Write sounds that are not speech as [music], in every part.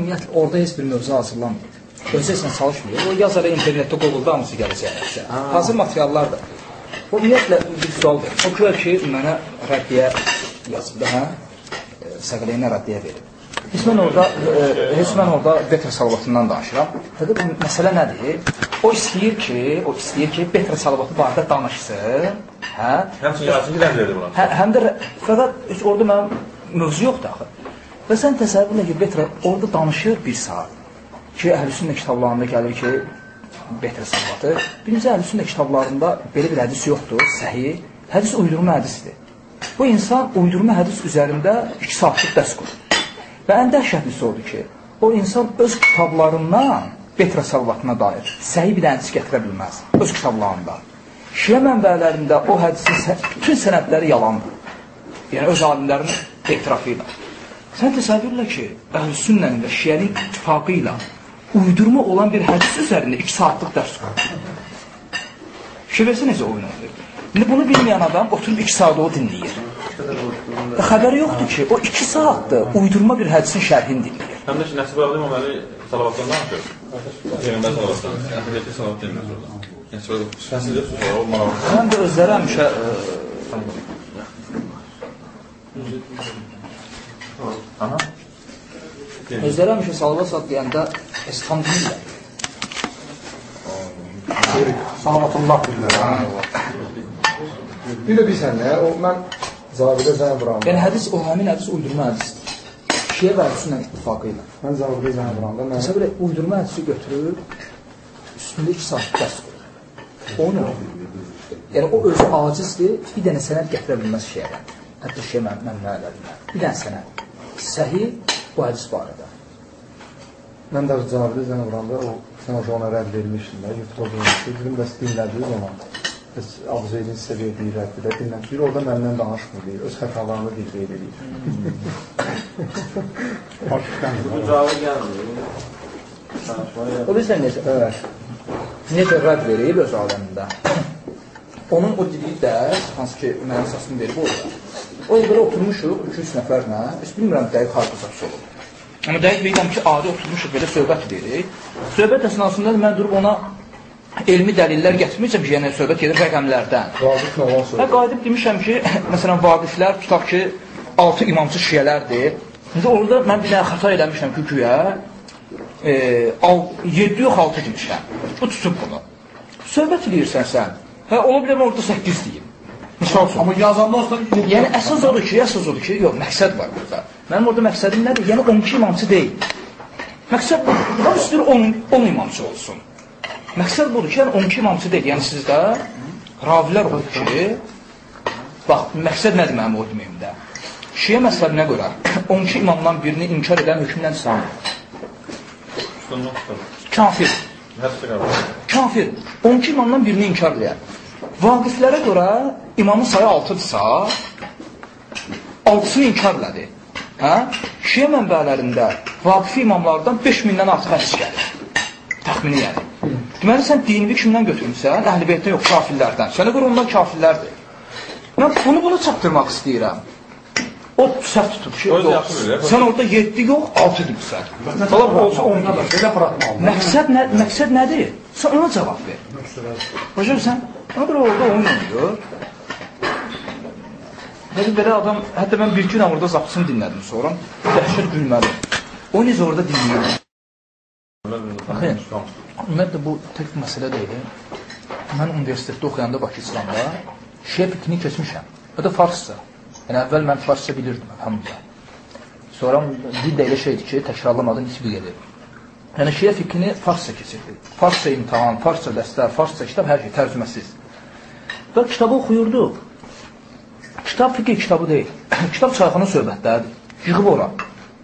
ümumiyyətlə orada heç bir mövzu hazırlanmır. Özü heç nə çalışmır. O yazar internetdə Google-da hamısı gələcək. Hazır materiallardır. O ümumiyyətlə bir sual verir. O güya ki, mənə rəddiyə yazıb da, hə? Səqələyinə rəddiyə verib. Heç mən orada, e, heç mən orada Betra salavatından danışıram. Bu məsələ nədir? O istəyir ki, o istəyir ki, Betra salavatı barədə danışsın. Hə? Həmçinin yazıcı rədd verdi buna. Hə, həm də fəqət heç orada mənim mövzu yoxdur axı. Və sən təsəvvür elə ki, Betra orada danışır bir saat. Ki, Əhlüsünnə kitablarında gəlir ki, Betra salavatı. Birinci Əhlüsünnə kitablarında belə bir hədis yoxdur, səhih. Hədis uydurma hədisdir. Bu insan uydurma hədis üzərində 2 saatlıq dərs qurur. Və ən dəhşətlisi odur ki, o insan öz kitablarından Betra salvatına dair səhih bir hədis gətirə bilməz. Öz kitablarında. Şiə mənbələrində o hədisin bütün sənədləri yalandır. Yəni öz alimlərin etirafı ilə. Sən təsəvvür elə ki, Əhlüsünnənin və Şiənin ittifaqı ilə uydurma olan bir hədis üzərində 2 saatlıq dərs qurur. Şiəsi necə oyun oynayır? İndi bunu bilməyən adam oturub 2 saat o dinləyir. Və xəbəri yoxdur ki, o 2 saatdır uydurma bir hədisin şərhini dinləyir. Həm də ki, Nəsib Əli İmam Əli salavatdan danışır. Peyğəmbər salavatdan. Əhliyəti salavat demirlər orada. Yəni, sonra fəsil yoxdur, o maraqlı. Mən də özləri həmişə Aha. Özləri həmişə salva sat deyəndə İslam deyirlər. Salavatullah bilirlər. Bir də bilsən nə, o mən Zavidə zəng vuram. Yəni hədis o həmin hədis uydurma hədisdir. Şiə və Əhlüsünnə ittifaqı ilə. Mən Zavidə zəng vuranda mən Məsələn, belə uydurma hədisi götürür, üstündə 2 saat dərs qoyur. O nə? Yəni o özü acizdir, bir dənə sənəd gətirə bilməz şiədən. Hətta şiə mən mənbələrindən. Bir dənə sənəd. Səhih bu hədis barədə. mən də Zavidə zəng vuranda o sən o ona rədd vermişdin də, YouTube olmuşdu. Dedim bəs dinlədiniz ona. Bəs Abu Zeydin sizə verdiyi rəddi də dinlədiniz. Orada məndən danışmır deyir. Öz xətalarını dil qeyd edir. Bu cavabı gəlmir. O bizdən necə, evet. necə rədd verib öz aləmində. Onun o dediyi dərs, hansı ki, mənim əsasını verib orada. O belə oturmuşuq, 2-3 nəfərlə, heç bilmirəm dəqiq harada zaps olub. Amma dəqiq bilirəm ki, adi oturmuşuq, belə söhbət edirik. Söhbət əsnasında mən durub ona elmi dəlillər gətirməyəcəm ki, yəni söhbət gedir rəqəmlərdən. Vazif nə olan Və söz. qayıdıb demişəm ki, [laughs] məsələn, vaqiflər tutaq ki, 6 imamçı şiyələrdir. İndi orada mən bir dənə xəta eləmişəm ki, güya e, 7 yox 6 demişəm. Bu tutub bunu. Söhbət edirsən sən. Hə, ola bilər orada 8 deyim. Misal üçün. Amma yazanda olsa Yəni əsas odur ki, əsas odur ki, yox, məqsəd var burada. Mənim orada məqsədim nədir? Yəni 12 imamçı deyil. Məqsəd budur. Adam istəyir 10, 10 imamçı olsun. Məqsəd budur ki, yəni 12 imamçı deyil. Yəni sizdə ravilər olur ki, bax, məqsəd nədir mənim o deməyimdə? Şiə məzhəbinə görə [coughs] 12 imamdan birini inkar edən hökmdən sanır. Kafir. Kafir. 12 imamdan birini inkar edən. Vaqiflərə görə imamın sayı 6-dırsa, 6-sını inkar elədi. Hə? Şiə mənbələrində vaqifi imamlardan 5000-dən artıq hədis gəlir. Təxmini yəni. Deməli, sən dinini kimdən götürmüsən? Əhl-i beytdən yox, kafirlərdən. Sənə görə onlar kafirlərdir. Mən bunu bunu çatdırmaq istəyirəm. O səhv tutub ki, yox, sən orada 7 yox, 6 demirsən. Falan olsa 10 deyir. belə buraxma. Məqsəd, nə, məqsəd nədir? Sən ona cavab ver. Başa sən, ona oyun oynayır. Hətta belə adam, hətta mən bir gün orada zapsını dinlədim sonra, dəhşət gülməli. O necə orada dinləyir? Baxın, ümumiyyətlə bu tək məsələ deyil. Mən universitetdə oxuyanda Bakı İslamda şiə fikrini keçmişəm. O da farsça. Yəni əvvəl mən farsça bilirdim, əlhamdülillah. Sonra dil də elə şeydir ki, təkrarlamadan hiçbir gedir. Yəni şiə fikrini farsça keçirdi. Farsça imtahan, farsça dəstər, farsça kitab, hər şey tərcüməsiz. Və kitabı oxuyurduq. Kitab fikir kitabı deyil. [coughs] kitab çayxana söhbətləridir. Yığıb ora.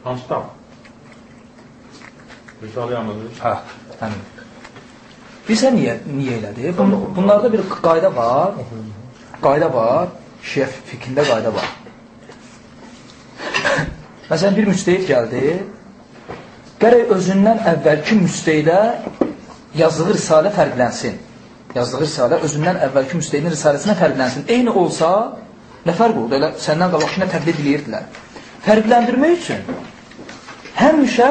Hansı kitab? Ahmədli. Hə, həmin. Bilirsən niyə, niyə elədi? Bun, bunlarda bir qayda var. Qayda var. Şiə fikrində qayda var. [coughs] Məsələn, bir müstəyid gəldi. Gərək özündən əvvəlki müstəyidə yazdığı risalə fərqlənsin. Yazdığı risalə özündən əvvəlki müstəyidin risaləsinə fərqlənsin. Eyni olsa, nə fərq oldu? Elə səndən qabaqkına təqlid edirdilər. Fərqləndirmək üçün həmişə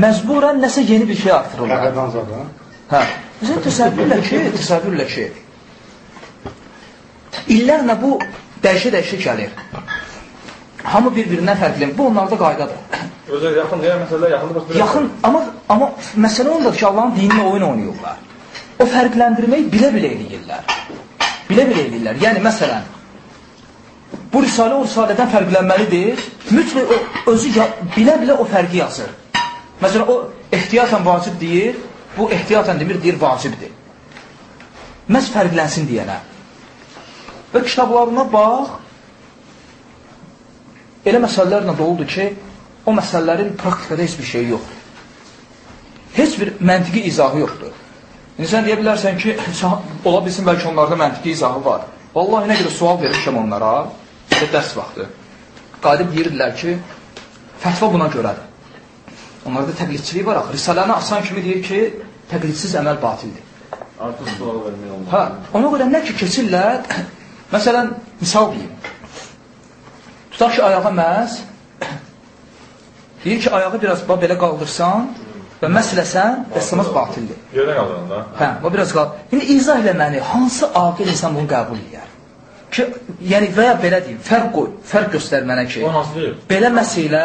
məcburən nəsə yeni bir şey artırırlar. Qəqədən zaten. Hə. Məsələn, təsəvvürlə ki, təsəvvürlə ki, illərlə bu dəyişə-dəyişə gəlir. Hamı bir-birindən fərqlənir. Bu onlarda qaydadır. Özə yaxın deyən məsələlər yaxındır. Yaxın, amma amma məsələ ondadır ki, Allahın dininlə oyun oynayırlar. O fərqləndirməyi bilə-bilə eləyirlər. Bilə-bilə eləyirlər. Yəni məsələn, bu risalə o risalədən fərqlənməlidir. Mütləq o özü bilə-bilə o fərqi yazır. Məsələn, o ehtiyatən vacib deyir, bu ehtiyatən demir, deyir vacibdir. Məhz fərqlənsin deyənə. Və kitablarına bax, elə məsələlərlə doludur ki, o məsələlərin praktikada heç bir şey yoxdur. Heç bir məntiqi izahı yoxdur. İndi sən deyə bilərsən ki, ola bilsin bəlkə onlarda məntiqi izahı var. Vallahi nə qədər sual verirkəm onlara, işte dərs vaxtı. Qalib deyirdilər ki, fətva buna görədir. Onlarda təqlidçilik var axı. Risaləni açan kimi deyir ki, təqlidsiz əməl batildir. Artıq sual vermək olmaz. Hə, ona görə nə ki keçirlər, [coughs] məsələn, misal deyim. Tutaq ki, ayağa məhz, deyir ki, ayağı biraz belə qaldırsan və məsləsən, dəstəmaz batildir. Yerdən qaldırın da. Hə, o biraz qal. İndi izah eləməni, hansı aqil insan bunu qəbul edir? Ki, yəni və ya belə deyim, fərq qoy, fərq göstər mənə ki, belə məsilə,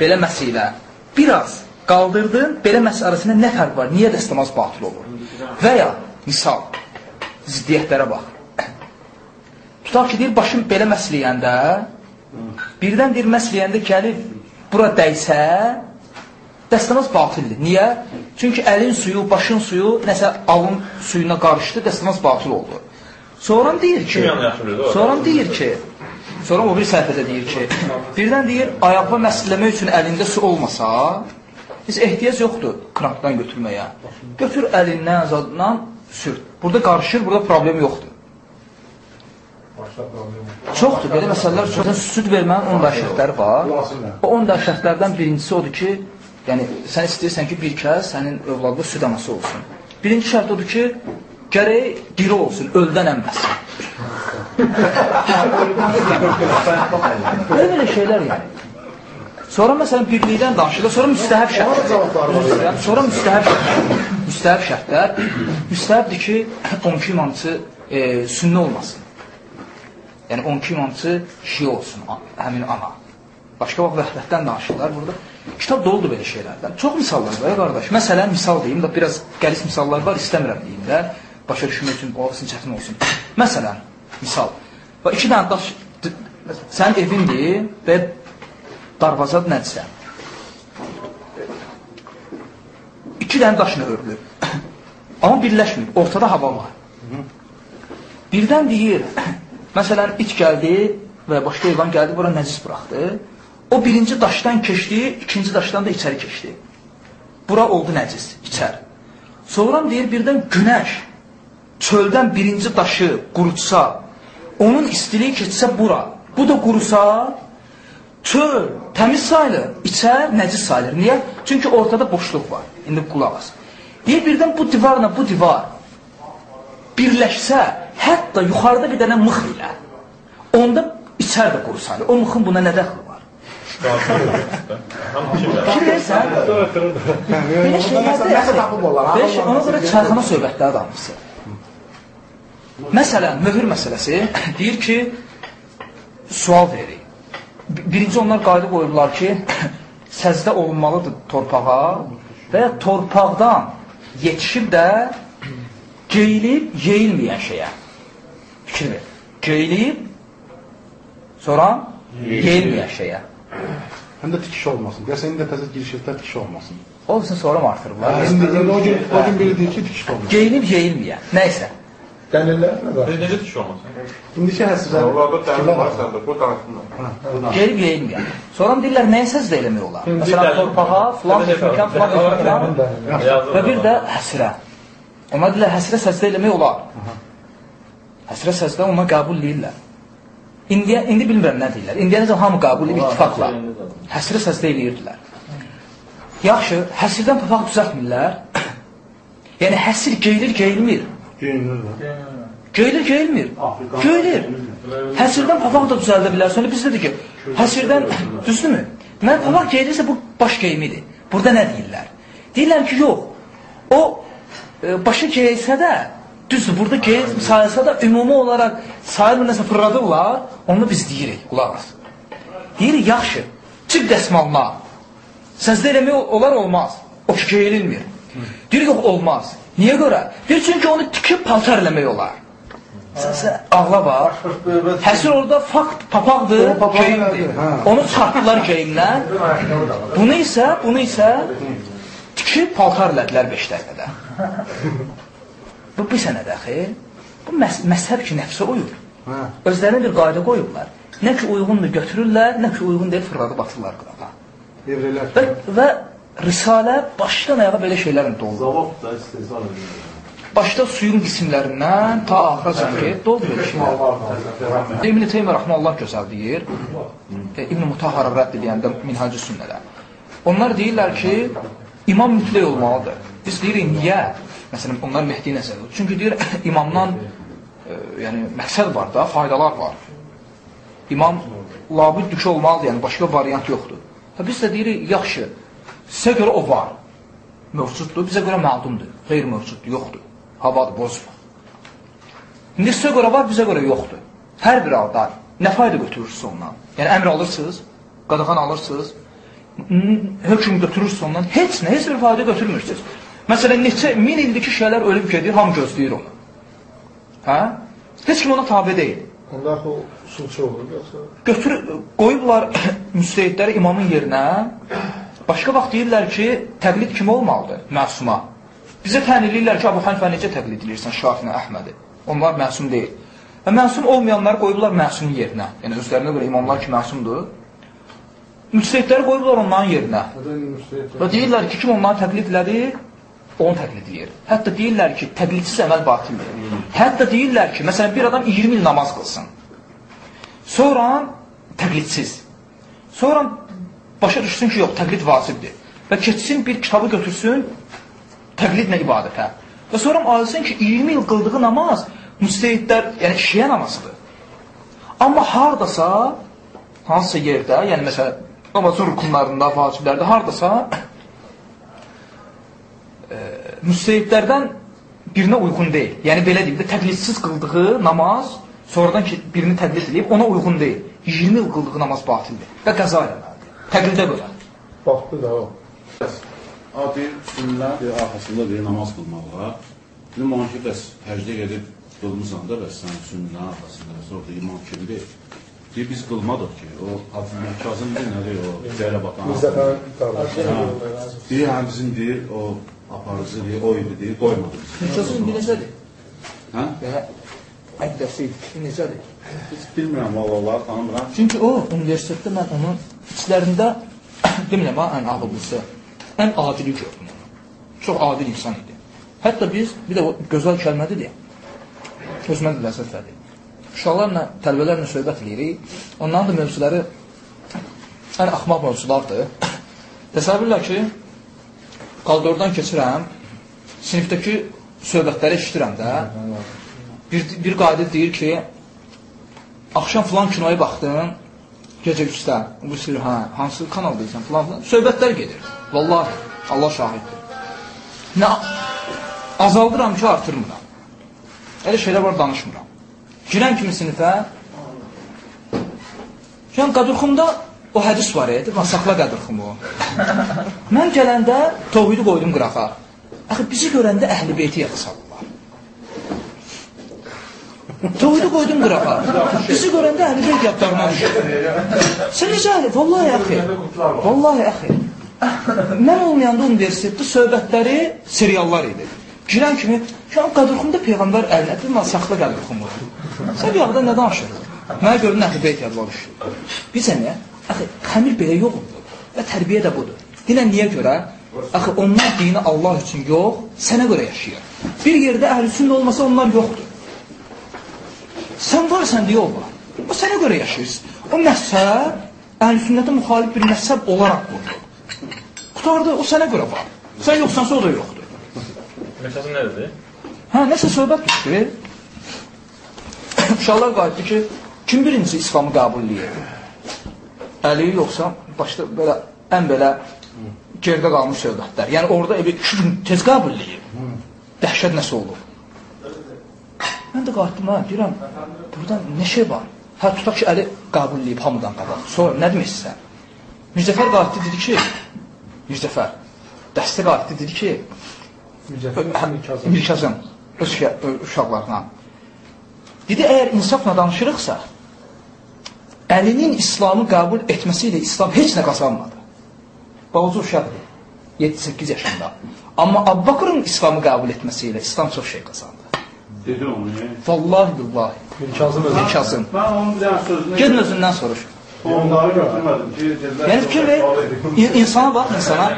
belə məsilə, biraz qaldırdın, belə məsə arasında nə fərq var? Niyə dəstəmaz batil olur? Və ya, misal, ziddiyyətlərə bax. Tutaq ki, deyir, başım belə məsləyəndə, birdən deyir, məsləyəndə gəlib, bura dəysə, dəstəmaz batildir. Niyə? Çünki əlin suyu, başın suyu nəsə alın suyuna qarışdı, dəstəmaz batil oldu. Sonra deyir ki, sonra deyir ki, sonra o bir səhifədə deyir ki, birdən deyir, ayaqla məsləmək üçün əlində su olmasa, biz ehtiyac yoxdur knapdan götürməyə. Götür əlindən, zadından sürt. Burada qarışır, burada problem yoxdur. Çoxdur, belə məsələlər çoxdur. Süd vermənin 10 da şərtləri var. O 10 da şərtlərdən birincisi odur ki, yəni sən istəyirsən ki, bir kəs sənin övladlı süd anası olsun. Birinci şərt odur ki, gərək diri olsun, öldən əmməsin. Belə belə şeylər yəni. Sonra məsələn birlikdən danışılır, sonra müstəhəb şərtlər. Sonra müstəhəb şərtlər. Müstəhəb şərtlər. Müstəhəbdir ki, 12 imamçı e, sünnə olmasın. Yəni 12 imamçı şiə olsun, həmin ana. Başqa vaxt vəhdətdən danışırlar burada. Kitab doludur belə şeylərdən. Çox misallar var ya qardaş. Məsələn, misal deyim də biraz qəlis misallar var, istəmirəm deyim də. Başa düşmək üçün olsun, çətin olsun. Məsələn, misal. Və iki dənə daş sənin evindir və darvazad nədirsə. İki dənə daşla örülür. [coughs] Amma birləşmir. Ortada hava var. Birdən deyir, [coughs] məsələn, it gəldi və başqa heyvan gəldi, bura nəcis buraxdı. O birinci daşdan keçdi, ikinci daşdan da içəri keçdi. Bura oldu nəcis, içər. Sonra deyir, birdən günəş çöldən birinci daşı qurutsa, onun istiliyi keçsə bura, bu da qurusa, çöl təmiz sayılır, içər nəcis sayılır. Niyə? Çünki ortada boşluq var. İndi qulaq as. Deyir, birdən bu divarla bu divar birləşsə, hətta yuxarıda bir dənə mıx ilə, onda içər də quru sayılır. O mıxın buna nə dəxli var? Verirsən, belə şeylər Nəsə tapıb olar. Belə şey, ona görə çayxana söhbətləri danışsın. Məsələn, möhür məsələsi deyir ki, sual veririk. B- Birinci onlar qayda qoyurlar ki, [coughs] səzdə olunmalıdır torpağa və ya torpaqdan yetişib də geyilib, yeyilməyən şeyə. Fikir ver. Geyilib, sonra yeyilməyən şeyə. Həm də tikiş olmasın. Deyəsən, indi də təzə girişlikdə tikiş olmasın. Olsun sonra mı artırırlar? İndi, indi o gün, o gün biri deyir ki, tikiş olmasın. Geyilib, yeyilməyən. Nəysə. Dəlillər nə var? Necə tiş olmasın? İndiki həsrət. Onlarda təmin var səndə, bu danışsınlar. Gelib yeyilməyən. Sonra deyirlər, nəyə səzdə eləmək olar? Məsələn, dəlil- torpağa, filan, Dəlil- filan, filan, filan. Və bir də həsrə. Ona deyirlər, həsrə səzdə eləmək olar. Həsrə səzdə ona qəbul deyirlər. İndiyə, indi bilmirəm nə deyirlər. İndiyənəcə hamı qəbul edib ittifaqla. Həsrə səzdə eləyirdilər. Yaxşı, həsirdən papaq düzəltmirlər. yəni həsir geyilir, geyilmir. Geyinirlər. Geyilir, geyilmir. Geyilir. Həsirdən papaq da düzəldə bilər. Sonra bizdədir ki, həsirdən, düzdürmü? Mən papaq geyilirsə bu baş geyimidir. Burada nə deyirlər? Deyirlər ki, yox. O e, başı geyilsə də düzdür, burada geyil sayılsa da ümumi olaraq sayılmır nəsə fırladırlar, onu biz deyirik, qulaq as. Deyirik, yaxşı, çıx dəsmalına. Səzdə eləmək olar olmaz. O ki geyilmir. Deyir yox olmaz. Niyə görə? Deyir çünki onu tikib paltar eləmək olar. Sən ağla var. Həsir orada fakt papaqdır, papaq geyimdir. Onu çıxartdılar geyimdən. Bunu isə, bunu isə tikib paltar elədilər 5 dəqiqədə. Bu bir sənədə xeyr. Bu məz məzhəb ki, nəfsə uyur. Hə. Özlərinə bir qayda qoyublar. Nə ki uyğundur götürürlər, nə ki uyğun deyil fırladıb atırlar qırağa. Evrelər. Və, və Risalə başdan ayağa belə şeylərlə dolu. Zavab da istehsal ediyor. Başda suyun qismlərindən ta axıra dolu belə şeylər. İbn Teymiyyə rəhməhullah gözəl deyir. E, İbn Mutahhara rədd edəndə Minhacı Sünnədə. Onlar deyirlər ki, imam mütləq olmalıdır. Biz deyirik niyə? Məsələn, onlar Mehdi nəzərdə. Çünki deyir [laughs] imamdan e, yəni məqsəd var da, faydalar var. İmam labüddü ki olmalıdır, yəni başqa variant yoxdur. Ha, biz də deyirik, yaxşı, sizə görə o var. Mövcuddur, bizə görə məlumdur. Qeyr mövcuddur, yoxdur. Havadır, bozma. İndi sizə görə var, bizə görə yoxdur. Hər bir halda nə fayda götürürsünüz ondan? Yəni əmr alırsınız, qadağan alırsınız, hökm götürürsünüz ondan, heç nə, heç bir fayda götürmürsünüz. Məsələn, neçə min ildir ki, şeylər ölüb gedir, hamı gözləyir onu. Hə? Heç kim ona tabi deyil. Onda axı sulçu olur yoxsa? Götür, qoyublar [coughs] müstəhidləri imamın yerinə. Başqa vaxt deyirlər ki, təqlid kim olmalıdır? Məsuma. Bizə təyin edirlər ki, Abu Hanifə necə təqlid edirsən Şafinə, Əhmədi? Onlar məsum deyil. Və məsum olmayanları qoyublar məsumun yerinə. Yəni özlərinə görə imamlar ki, məsumdur. Müstəhidləri qoyublar onların yerinə. Və deyirlər ki, kim onları təqlid elədi, onu təqlid edir. Hətta deyirlər ki, təqlidsiz əməl batildir. Hətta deyirlər ki, məsələn, bir adam 20 il namaz qılsın. Sonra təqlidsiz. Sonra başa düşsün ki, yox, təqlid vacibdir. Və keçsin bir kitabı götürsün təqlidlə ibadətə. Və sonra alsın ki, 20 il qıldığı namaz müstəhidlər, yəni şiə namazıdır. Amma hardasa, hansısa yerdə, yəni məsələn, namazın rukunlarında, vaciblərdə hardasa müstəhidlərdən birinə uyğun deyil. Yəni belə deyim də təqlidsiz qıldığı namaz sonradan ki birini təqlid edib ona uyğun deyil. 20 il qıldığı namaz batildir və qəza eləməlidir. Təqlidə görə. Baxdı da o. A deyir, sünnət arxasında deyir, namaz qılmağa. Dedim, ona ki, bəs həcdə gedib qılmısan da, bəs sən sünnə arxasında, sonra da imam kimdir? Deyir, biz qılmadıq ki, o Abdülmək Kazımdır, nədir o, Cəyrə batan. Müzdəfənin qardaşı. Ha. Deyir, həm bizim deyir, o aparıcı deyir, o idi deyir, qoymadı. Mücazın indi necədir? Hə? Yəni əqdəsi necədir? Heç bilmirəm, vallahi tanımıram. Çünki o universitetdə mən onun içlərində demirəm ha, ən ağıllısı, ən adili gördüm onu. Çox adil insan idi. Hətta biz bir də o gözəl kəlmədir deyə. Özümə də ləzzət verdi. Uşaqlarla, tələbələrlə söhbət edirik. Onların da mövzuları ən axmaq mövzulardır. [coughs] Təsəvvürlə ki, koridordan keçirəm, sinifdəki söhbətləri eşidirəm də. Bir, bir qayda deyir ki, axşam filan kinoya baxdın, gecə 3-də, bu sir, hə, hansı kanalda izləyirsən, filan filan, söhbətlər gedir. Vallahi, Allah şahiddir. Nə azaldıram ki, artırmıram. Elə şeylər var, danışmıram. Girən kimi sinifə, yəni Qadırxumda o hədis var, edir, saxla Qadırxumu. Mən gələndə tovhidi qoydum qırağa. Axı bizi görəndə əhl-i beyti yadı salırlar. Tovhidi qoydum qırağa. Bizi görəndə əhl-i beyt yadlarına düşür. Sən necə əhl Vallahi əxi. Vallahi əxi. Mən olmayanda universitetdə söhbətləri seriallar idi. Girən kimi, şu an Qadırxumda Peyğəmbər əlinə bir saxla Qadırxumu. Sən bir yağda nə danışırsan? Mənə görə nəhl beyt yadlar düşür. Bizə nə? Axı, xəmir belə yoxdur. Və tərbiyə də budur. Dinə niyə görə? Axı, onlar dini Allah üçün yox, sənə görə yaşayır. Bir yerdə əhlüsündə olmasa onlar yoxdur. Sən varsan deyə o var. O sənə görə yaşayırsın. O məzhəb, əhlüsünnətə müxalif bir məzhəb olaraq qurdu. Qutardı, o sənə görə var. Sən yoxsansa o da yoxdur. Məsələn nə dedi? Hə, nəsə söhbət düşdü. Uşaqlar [coughs] qayıtdı ki, kim birinci İslamı qəbul edir? Əli yoxsa başda belə ən belə gerdə qalmış söhbətlər. Yəni orada gün tez qəbulləyib. Dəhşət nəsə olur. Mən də qalxdım ha, deyirəm, burada nə şey var? Hə, tutaq ki, Əli qəbulləyib hamıdan qabaq. Sonra nə demək istəyirsən? Mirzəfər qalxdı dedi ki, Mirzəfər, dəstə qalxdı dedi ki, Mirkazım. Mirkazım öz uşaqlarına. Dedi, əgər insafla danışırıqsa, Əlinin İslamı qəbul etməsi ilə İslam heç nə qazanmadı. Balaca uşaqdır, 7-8 yaşında. Amma Abbaqırın İslamı qəbul etməsi ilə İslam çox şey qazandı. Dedi onu. e? Vallahi billahi. Mirkazım özü. Mirkazım. Ben onun bir tane sözüne Gedin özündən soruş. onları dediler Yəni ki, fikir ver, in- insana bax, insana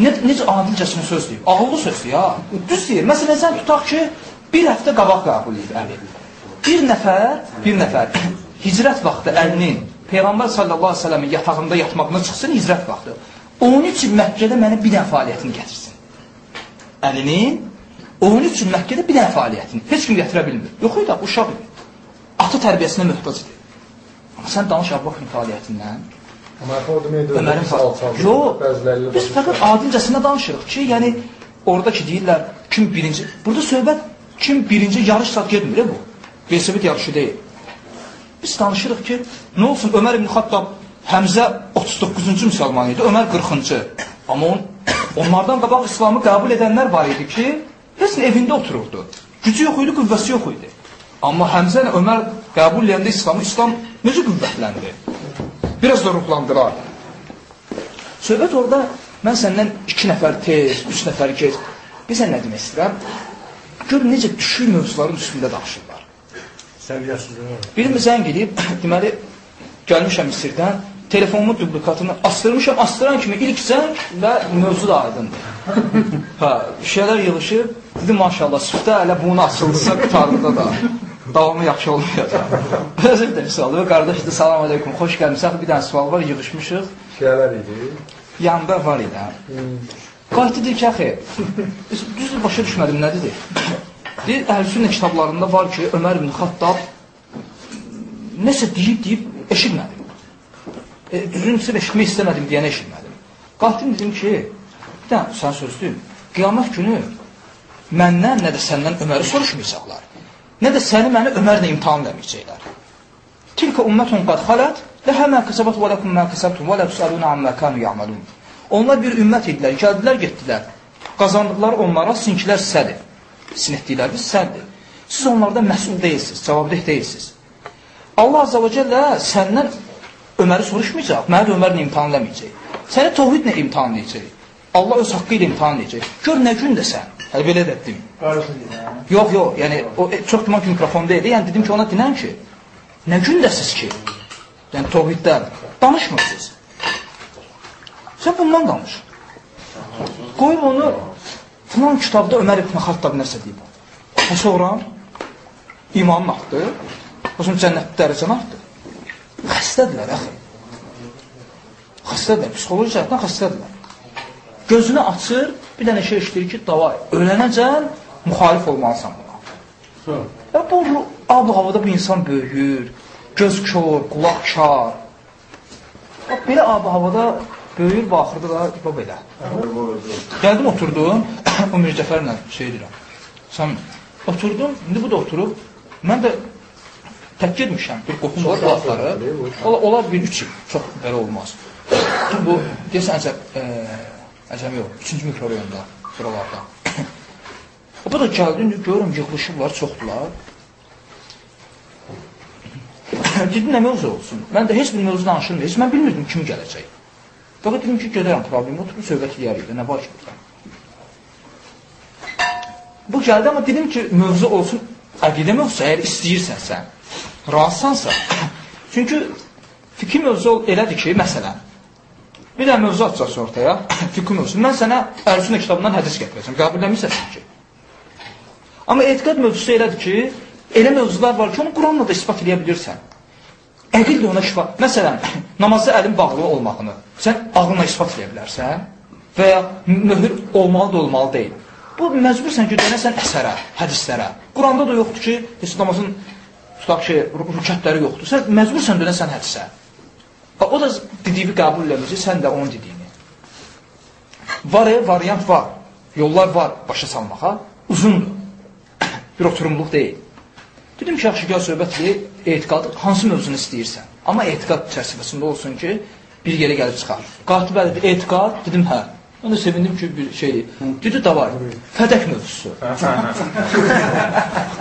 ne, necə adilcəsinə söz deyib. Ağıllı söz deyir, ha. Düz deyir. Məsələn, sən tutaq ki, bir həftə qabaq qəbul edib Əli. Bir nəfər, bir nəfər hicrət vaxtı Əlinin Peyğəmbər sallallahu əleyhi və səlləmin yatağında yatmağına çıxsın hicrət vaxtı. Onun üçün Məkkədə mənə bir dənə fəaliyyətini gətirsin. Əlinin onun üçün Məkkədə bir dənə fəaliyyətini heç kim gətirə bilmir. Yox idi, uşaq idi. Ata tərbiyəsinə möhtac idi. Amma sən danış Əbubəkrin fəaliyyətindən. Orada Ömərin fəaliyyəti. Yox, biz fəqət adilcəsinə danışırıq ki, yəni oradakı deyirlər kim birinci. Burada söhbət kim birinci yarış saat getmir e bu. Velosiped yarışı deyil. Biz danışırıq ki, nə olsun Ömər ibn Xattab Həmzə 39-cu müsəlman idi, Ömər 40-cı. Amma on, onlardan qabaq İslamı qəbul edənlər var idi ki, heç evində otururdu. Gücü yox idi, qüvvəsi yox idi. Amma Həmzə ilə Ömər qəbul edəndə İslamı, İslam necə qüvvətləndi? Biraz da ruhlandılar. Söhbət orada mən səndən iki nəfər tez, üç nəfər gec. Bizə nə demək istəyirəm? Gör necə düşük mövzuların üstündə danışırlar. Birim zəng edib, [coughs] deməli, gəlmişəm Misirdən, telefonumun dublikatını astırmışam, astıran kimi ilk zəng və mövzu da aydındır. [laughs] hə, şeylər yığışıb, dedim maşallah, süfdə hələ bunu açılırsa qutarlıda da. Davamı yaxşı olmayacaq. [laughs] Özür dilərim, sualı. Qardaşdır, salam aleykum, xoş gəlmişsiniz. Bir dənə sual var, yığışmışıq. Şeylər idi. Yanında var idi. hə. Qayıtdı deyir ki, axı, [laughs] düzdür başa düşmədim, nə dedi? Deyir, Əhl-Sünnə kitablarında var ki, Ömər ibn Xattab nəsə deyib, deyib, eşitmədim. E, düzünü sizə eşitmək istəmədim deyənə eşitmədim. Qalxdım dedim ki, bir dənə sən sözdün, qiyamət günü məndən nə də səndən Öməri soruşmayacaqlar. Nə də səni məni Ömərlə imtihan eləməyəcəklər. Tilka ümmətun qad xalat, ləhə mə kəsəbət və ləkum mə kəsəbtum və lə tusaluna ammə kanu ya'malun. Onlar bir ümmət idilər, gəldilər, getdilər. Qazandıqları onlara, sinkilər sisədir. Sin etdikləriniz səndir. Siz onlardan məsul deyilsiniz, cavabdeh deyilsiniz. Allah Azza və Cəllə səndən Öməri soruşmayacaq, məni də Ömərlə imtihan eləməyəcək. Səni tohidlə imtihan edəcək. Allah öz haqqı ilə imtihan edəcək. Gör nə gündəsən. Hələ belə dedim. Yox, yox, yəni o e, çox güman ki, mikrofon deyil. Yəni dedim ki, ona dinən ki, nə gündəsiz ki? Yəni tohiddən danışmırsınız. Sən bundan danış. Qoy onu filan kitabda Ömər ibn Xattab nəsə deyib. Və sonra imanın artdı. O zaman cənnətdə dərəcən artdı. Xəstədirlər, əxi. Xəstədirlər, psixoloji cəhətdən xəstədirlər. Gözünü açır, bir dənə şey işləyir ki, davay, ölənəcən müxalif olmalısan buna. Və bu ab havada bir insan böyüyür, göz kör, qulaq kar. Belə ab havada böyüyür, baxırdı da, bu belə. Gəldim, oturdum, [clears throat] o Mircəfərlə şey deyirəm. Sən oturdum, indi bu da oturub. Mən də tək getmişəm, bir qoxum var, qulaqları. Ola, olar bir üç il, çox belə olmaz. Bu, deyəsən, əcəb, e, əcəb yox, üçüncü mikrorayonda, buralarda. [clears throat] Bu da gəldim, görürüm, yığılışıblar, çoxdular. [clears throat] Dedim, nə mövzu olsun? Mən də heç bir mövzu danışılmıyor, heç mən bilmirdim kim gələcək. Fəqət dedim ki, gedərəm problemi, oturub söhbət eləyərik də, nə var ki. Bu gəldi, amma dedim ki, mövzu olsun, əqidə mövzusu, əgər istəyirsən sən, razısansa. Çünki fikir mövzu elədir ki, məsələn, bir dənə mövzu açacaqsa ortaya, fikir mövzusu. Mən sənə Əl-Sünnə kitabından hədis gətirəcəm, qəbulləmirsən ki. Amma etiqad mövzusu elədir ki, elə mövzular var ki, onu Quranla da ispat edə bilirsən. Əqil də ona şifa. Məsələn, [coughs] namazda əlin bağlı olmağını sən ağlınla ispat edə bilərsən və ya möhür olmalı da olmalı deyil. Bu məcbursən ki, dönəsən əsərə, hədislərə. Quranda da yoxdur ki, heç namazın tutaq ki, rükətləri yoxdur. Sən məcbursən dönəsən hədisə. O da dediyini qəbul eləmirsə, sən də onun dediyini. Var, e, variant var. Yollar var başa salmağa. Uzundur. [coughs] Bir oturumluq deyil. Dedim ki, yaxşı, gəl söhbət edək, etiqad, hansı mövzunu istəyirsən? Amma etiqad çərçivəsində olsun ki, bir yerə gəlib çıxar. Qatib əlidir, etiqad, dedim, hə. Mən də sevindim ki, bir şey, dedi, davay, fədək mövzusu. [laughs]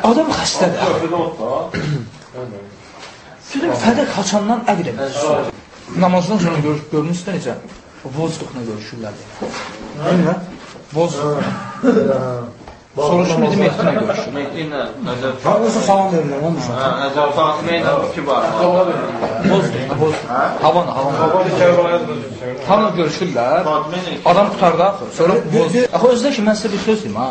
Adam xəstədir. Dedim, fədək haçandan əqd mövzusu. Namazdan sonra gör, görmüşsün də necə? Vozduqla görüşürlər. Bilmə? Vozduq. Soruşum dedim, Mehdinə görüşür. Mehdinlə Nəcəf. Hardasa salam verirlər, onun üçün. Hə, Nəcəf Fatimə ilə iki var. Vozduq, vozduq. Havanı, havanı. Hadi Kərbalaya da Tamam görüşürlər. İlə iki. Adam qutardı axı. Sonra boz. Axı özdə ki mən sizə bir söz deyim ha.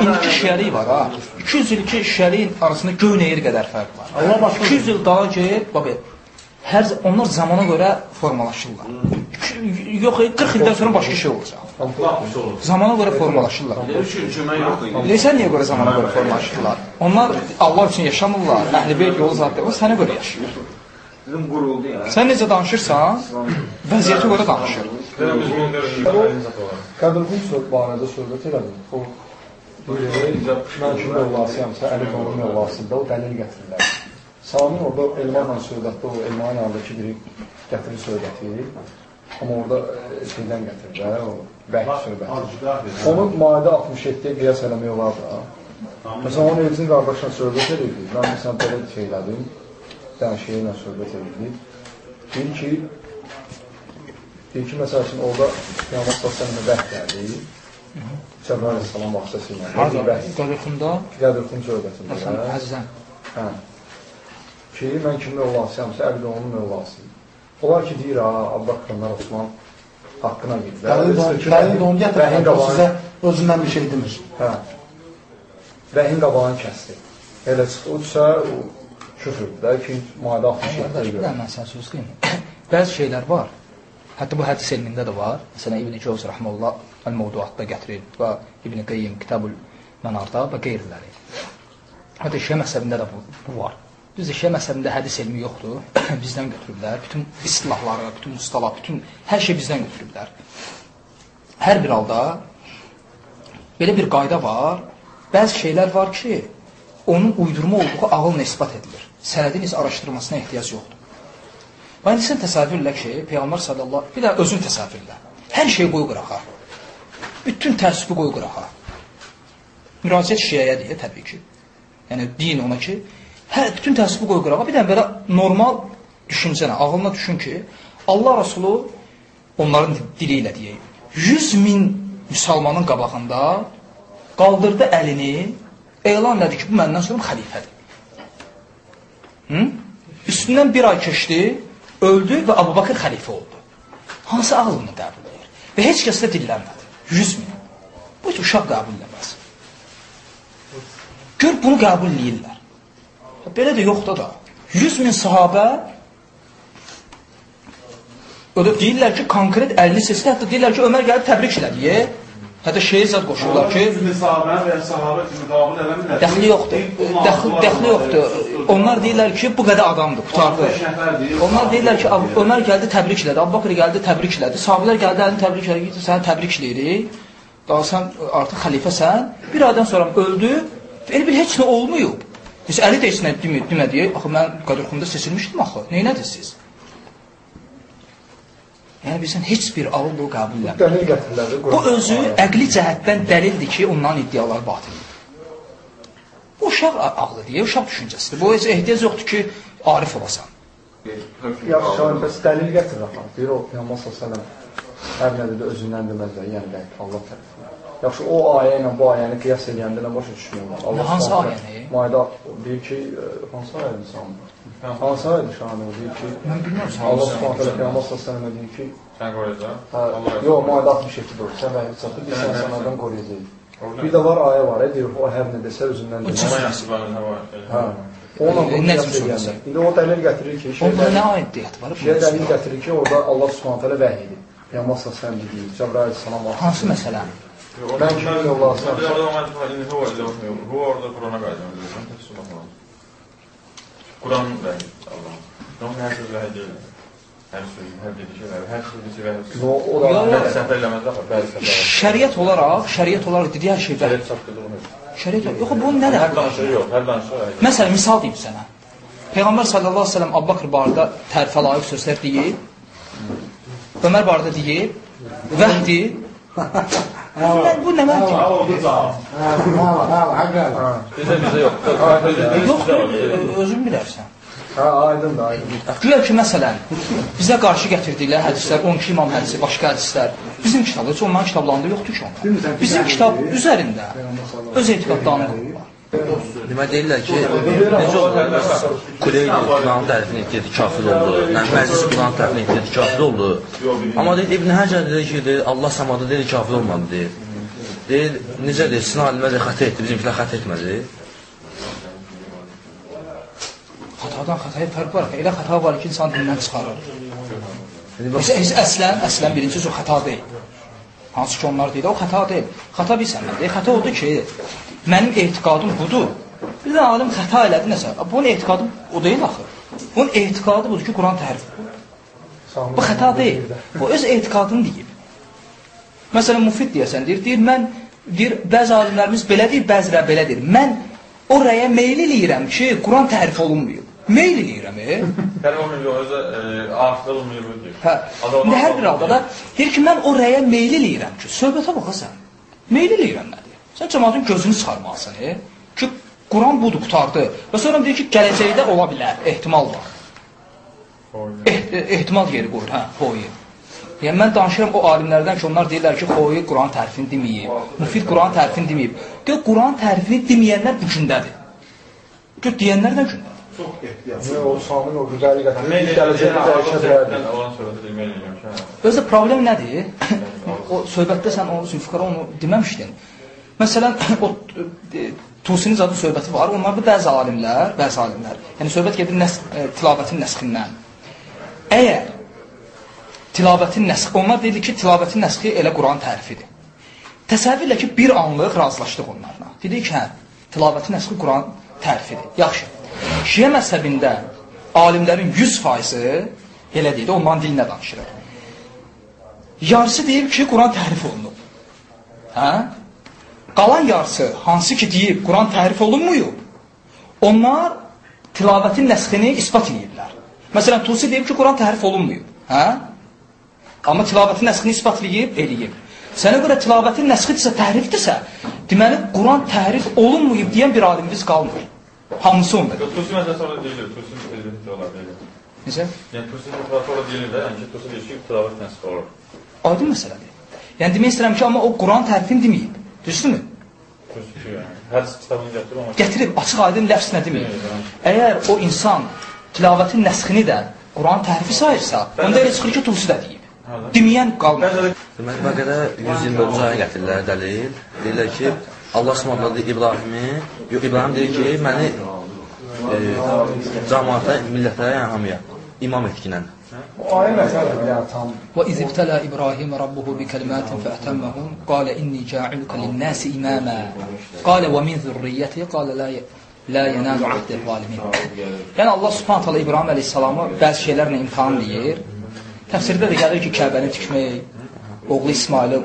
İndiki şiəlik var ha. 200 ilki şiəliyin arasında göy nehir qədər fərq var. Allah başqa 200 il daha get, babi. Hər onlar zamana görə formalaşırlar. İki- Yox, 40 ildən sonra başqa şey olacaq. Zamana görə formalaşırlar. Deyirsən niyə görə zamana görə formalaşırlar? Onlar Allah üçün yaşamırlar. Əhl-i beyt yolu zat deyil. O sənə görə yaşayır. Bizim quruldu ya. Sən necə danışırsan, vəziyyətə görə danışır. Söz barədə söhbət elədim. Mən kimi Allahsıyamsa, Əli Qanun Allahsında o dəlil gətirirlər. Sami orada Elmanla söhbətdə o Elmanın yanındakı biri gətirir söhbəti. Amma orada e, şeydən gətirir də, o bəhk söhbəti. Onu Maidə 67-yə qiyas eləmək olar da. Məsələn, onun Elcin qardaşla söhbət edirdik. Mən məsələn belə şey elədim. Dənə şeylə söhbət edirdik. Deyir ki, deyir ki, məsəl üçün orada Peyğəmbər sallallahu bəhk gəldi. Cəbrail əleyhissalam vasitəsilə. Harda? Bəhk. Qədərxunda, Qədrxun söhbətində. Hə? Həzən. Hə. Ki, mən kimin Allahsıyamsa, Əbdə onun Mövlasıyım. Onlar ki, deyir, Abbaq Ömər Osman haqqına gedir. Dəlil də onu gətirər, o sizə özündən bir şey demir. Hə. Rəhin qabağını kəsdi. Elə çıxdı, o düşə, o küfürdür də ki, Maidə 67-də Qardaş, bir görə. mən sənə söz deyim. [coughs] Bəzi şeylər var. Hətta bu hədis elmində də var. Məsələn, İbn Cəvz rəhməhullah Əl-Mövduatda gətirir və İbn Qayyim Kitabul Mənarda və qeyriləri. Hətta Şiə məzhəbində də bu, bu var. Bizdə Şiə məzhəbində hədis elmi yoxdur. [clears throat] bizdən götürüblər. Bütün istilahları, bütün mustalah, bütün hər şey bizdən götürüblər. Hər bir halda belə bir qayda var. Bəzi şeylər var ki, onun uydurma olduğu ağılla isbat edilir. Sənədin heç araşdırılmasına ehtiyac yoxdur. İndi sən təsəvvür elə ki, Peyğəmbər sallallahu bir də özün təsəvvür elə. Hər şey qoy qırağa. Bütün təəssübü qoy qırağa. Müraciət şiəyə deyə təbii ki. Yəni din ona ki, hə bütün təəssübü qoy qırağa. Bir də belə normal düşüncənə, ağlına düşün ki, Allah Rəsulu onların dili ilə deyək, 100 min müsəlmanın qabağında qaldırdı əlini, elan elədi ki, bu məndən sonra xəlifədir. Hı? Üstündən bir ay keçdi, öldü və Abu Bakır xəlifə oldu. Hansı ağlını qəbul edir? Və heç kəs də dillənmədi. 100 min. Bu uşaq qəbul eləməz. Gör bunu qəbul eləyirlər. Belə də yoxdur da. 100 min sahabə da deyirlər ki, konkret əlini seçdi, hətta deyirlər ki, Ömər gəlib təbrik elədi. Hətta şeyi zad qoşurlar ki, sahabə və sahabə qəbul eləmirlər. Dəxli yoxdur. Dəxli, dəxli yoxdur. Onlar deyirlər ki, bu qədər adamdır, qutardı. Onlar deyirlər ki, Ömər gəldi təbrik elədi, Abbaqır gəldi təbrik elədi, sahabelər gəldi əlini təbrik elədi, səni təbrik eləyirik. Daha sən artıq xəlifəsən. Bir aydan sonra öldü. Elə bir heç nə olmayıb. Heç Əli də heç nə demir, demədi. Axı mən Qadirxunda seçilmişdim axı. Neynədiniz siz? Yəni bizdən heç bir ağıl o qəbul eləmir. Bu özü əqli cəhətdən dəlildir ki, onların iddiaları batildir. Bu uşaq a- ağlıdır, uşaq düşüncəsidir. Bu heç ehtiyac yoxdur ki, arif olasan. Yaxşı, şahin, bəs dəlil gətirir axı. Deyir o Peyğəmbər sallallahu hər nə dedi özündən deməzlər, yəni də Allah tərəfindən. Yaxşı, o ayə ilə bu ayəni qiyas edəndə nə başa düşmürlər? Allah hansı ayəni? Mayda deyir ki, e, hansı ayədir sən? Hansı ayədir şahin deyir ki, Mən bilmirəm Allah. Subhanahu taala Peyğəmbər sallallahu deyir ki, Sən qoyacaq. hə, yox, Mayda 67 doğru, sən vəhiy çatır, biz sən sənədən qoruyacağıq. Bir də var ayə var, deyir o hər nə desə özündən Amma deməz. yaxşı var, hava. Hə. Onunla bunu Nə qiyas edəndə. İndi o dəlil gətirir ki, Onda nə aiddiyyət var? Şeyə dəlil gətirir ki, orada Allah Subhanahu taala vəhy edib. Peyğəmbər sallallahu əleyhi və səlləm Cəbrail salam Hansı məsələ? Hava ile bakmıyor. Bu orada Kur'an'a gayacağım diyorsun. Tefsir bakalım. Kur'an vəhi. Allah. Kur'an her söz vəhi değil. Hər söz, hər dedikləri, hər söz və hər O, da Bəzi səhv eləməzlər, bəzi səhv. Şəriət olaraq, şəriət olaraq dediyi hər şey var. Şəriət. Şəriət yox, bu nədir? Hər danışığı yox, hər danışığı yox. Məsələn, misal deyim sənə. Peyğəmbər sallallahu əleyhi və səlləm Əbubəkr barədə tərifə layiq sözlər deyib. Ömər barədə deyib. Vəhdi. [laughs] Bu nə məntiq? oldu cavab. Hə, hə, hə, həqiqətən. Bizə bizə yox. Yox, özün bilərsən. Hə, aydındır, aydındır. Güya ki, məsələn, bizə qarşı gətirdikləri hədislər, 12 imam hədisi, başqa hədislər, bizim kitabda, heç onların kitablarında yoxdur ki onlar. Bizim kitab üzərində öz etiqadlarını Demək deyirlər ki, necə olur? Kuleyli Quranın tərifini etdirdi, kafir oldu. Yəni, məclis Quranın tərifini etdirdi, kafir oldu. Amma deyir, İbn Həcər deyir ki, deyir, Allah samada deyir, kafir olmadı deyir. Deyir, necə deyir, sizin alimlər deyir, xətə etdi, bizimkilər xətə etmədi. Xatadan xataya fərq var elə xəta var ki, insan dindən çıxarır. Heç əslən, əslən birinci o xəta deyil. Hansı ki onlar deyir, o xəta deyil. Xəta bilsən nə deyir? Xəta odur ki, mənim etiqadım budur. Bir də alim xəta elədi nəsə. Bunun etiqadı o deyil axı. Bunun etiqadı budur ki, Quran tərif. Bu xəta deyil. O öz etiqadını deyib. Məsələn, Mufid deyəsən, deyir, deyir, mən, deyir, bəzi alimlərimiz belə deyir, bəziləri belə deyir. Mən o rəyə meyl eləyirəm ki, Quran tərif olunmuyor. Meyl eləyirəm, e? Kəlmə olmuyor, özü artırılmıyor bu deyir. Hə. İndi hər bir halda da deyir ki, mən o rəyə meyl eləyirəm ki, söhbətə bax sən. Meyl eləyirəm nə deyir? Sən cəmaatın gözünü çıxarmalısan, e? Ki, Quran budur, qutardı. Və sonra deyir ki, gələcəkdə ola bilər, ehtimal var. Eh, ehtimal yeri qoyur, hə, xoyu. Yəni mən danışıram o alimlərdən ki, onlar deyirlər ki, xoyu Quran tərifini deməyib. Mufid Quran tərifini deməyib. Gör Quran tərifini deməyənlər bu gündədir. Gör deyənlər nə gündədir? Yəni, o Sami o güzəli gətirir. Gələcəkdə dəyişə bilər. Olan söhbəti demək hə. Özdə problem nədir? o söhbətdə sən onu Zülfiqara onu deməmişdin. Məsələn, [laughs] o e, Tusinin zadı söhbəti var. Onlarda bəzi alimlər, bəzi alimlər, yəni söhbət gedir nəs e, tilabətin nəsxindən. Əgər tilabətin nəsxi, onlar deyir ki, tilabətin nəsxi elə Quran tərifidir. Təsəvvürlə ki, bir anlıq razılaşdıq onlarla. Dedik ki, hə, tilabətin nəsxi Quran tərifidir. Yaxşı. Şiə məzhəbində alimlərin 100%-i elə deyir, onların dilinə danışırıq. Yarısı deyib ki, Quran tərif olunub. Hə? Qalan yarısı hansı ki deyib Quran tərif olunmuyub, onlar tilabətin nəsxini isbat ediblər. Məsələn, Tusi deyib ki, Quran tərif olunmuyub. Hə? Amma tilabətin nəsxini isbat edib, eləyib. Sənə görə tilabətin nəsxidirsə, tərifdirsə, deməli, Quran tərif olunmuyub deyən bir alimimiz qalmır. Hamısı onda. Tusi məsələn sonra deyilir, Tusi prezidenti olar deyilir. Necə? Yəni Tusi sonra deyilir də, yəni ki, Tusi deyir ki, tilavət nəsb olur. Aydın məsələdir. Yəni demək istəyirəm ki, amma o Quran tərifini deməyib. Düzdürmü? Yəni, hər kitabını gətirir, amma Gətirib açıq aydın ləfs nə deməyib. Əgər o insan tilavətin nəsxini də Quran tərifi sayırsa, onda elə çıxır ki, Tusi də deyib. Deməyən qalmır. deməli, Bəqərə 124-cü ayə gətirirlər dəlil. Deyirlər ki, Allah Subhanahu İbrahimi, yox İbrahim deyir ki, məni e, cəmaata, millətə, yəni hamıya imam etkinən. Bu ayə məsələdir tam. Və izibtələ İbrahim Rabbuhu bi kəlimatin fəətəmməhum, qalə inni cə'iluka linnəsi imamə, qalə və min zürriyyəti, qalə la la yanalu ahdi zalimin. Yəni Allah Subhanahu taala İbrahim əleyhissalamı bəzi şeylərlə imtahan edir. Təfsirdə də gəlir ki, Kəbəni tikmək, oğlu İsmayılı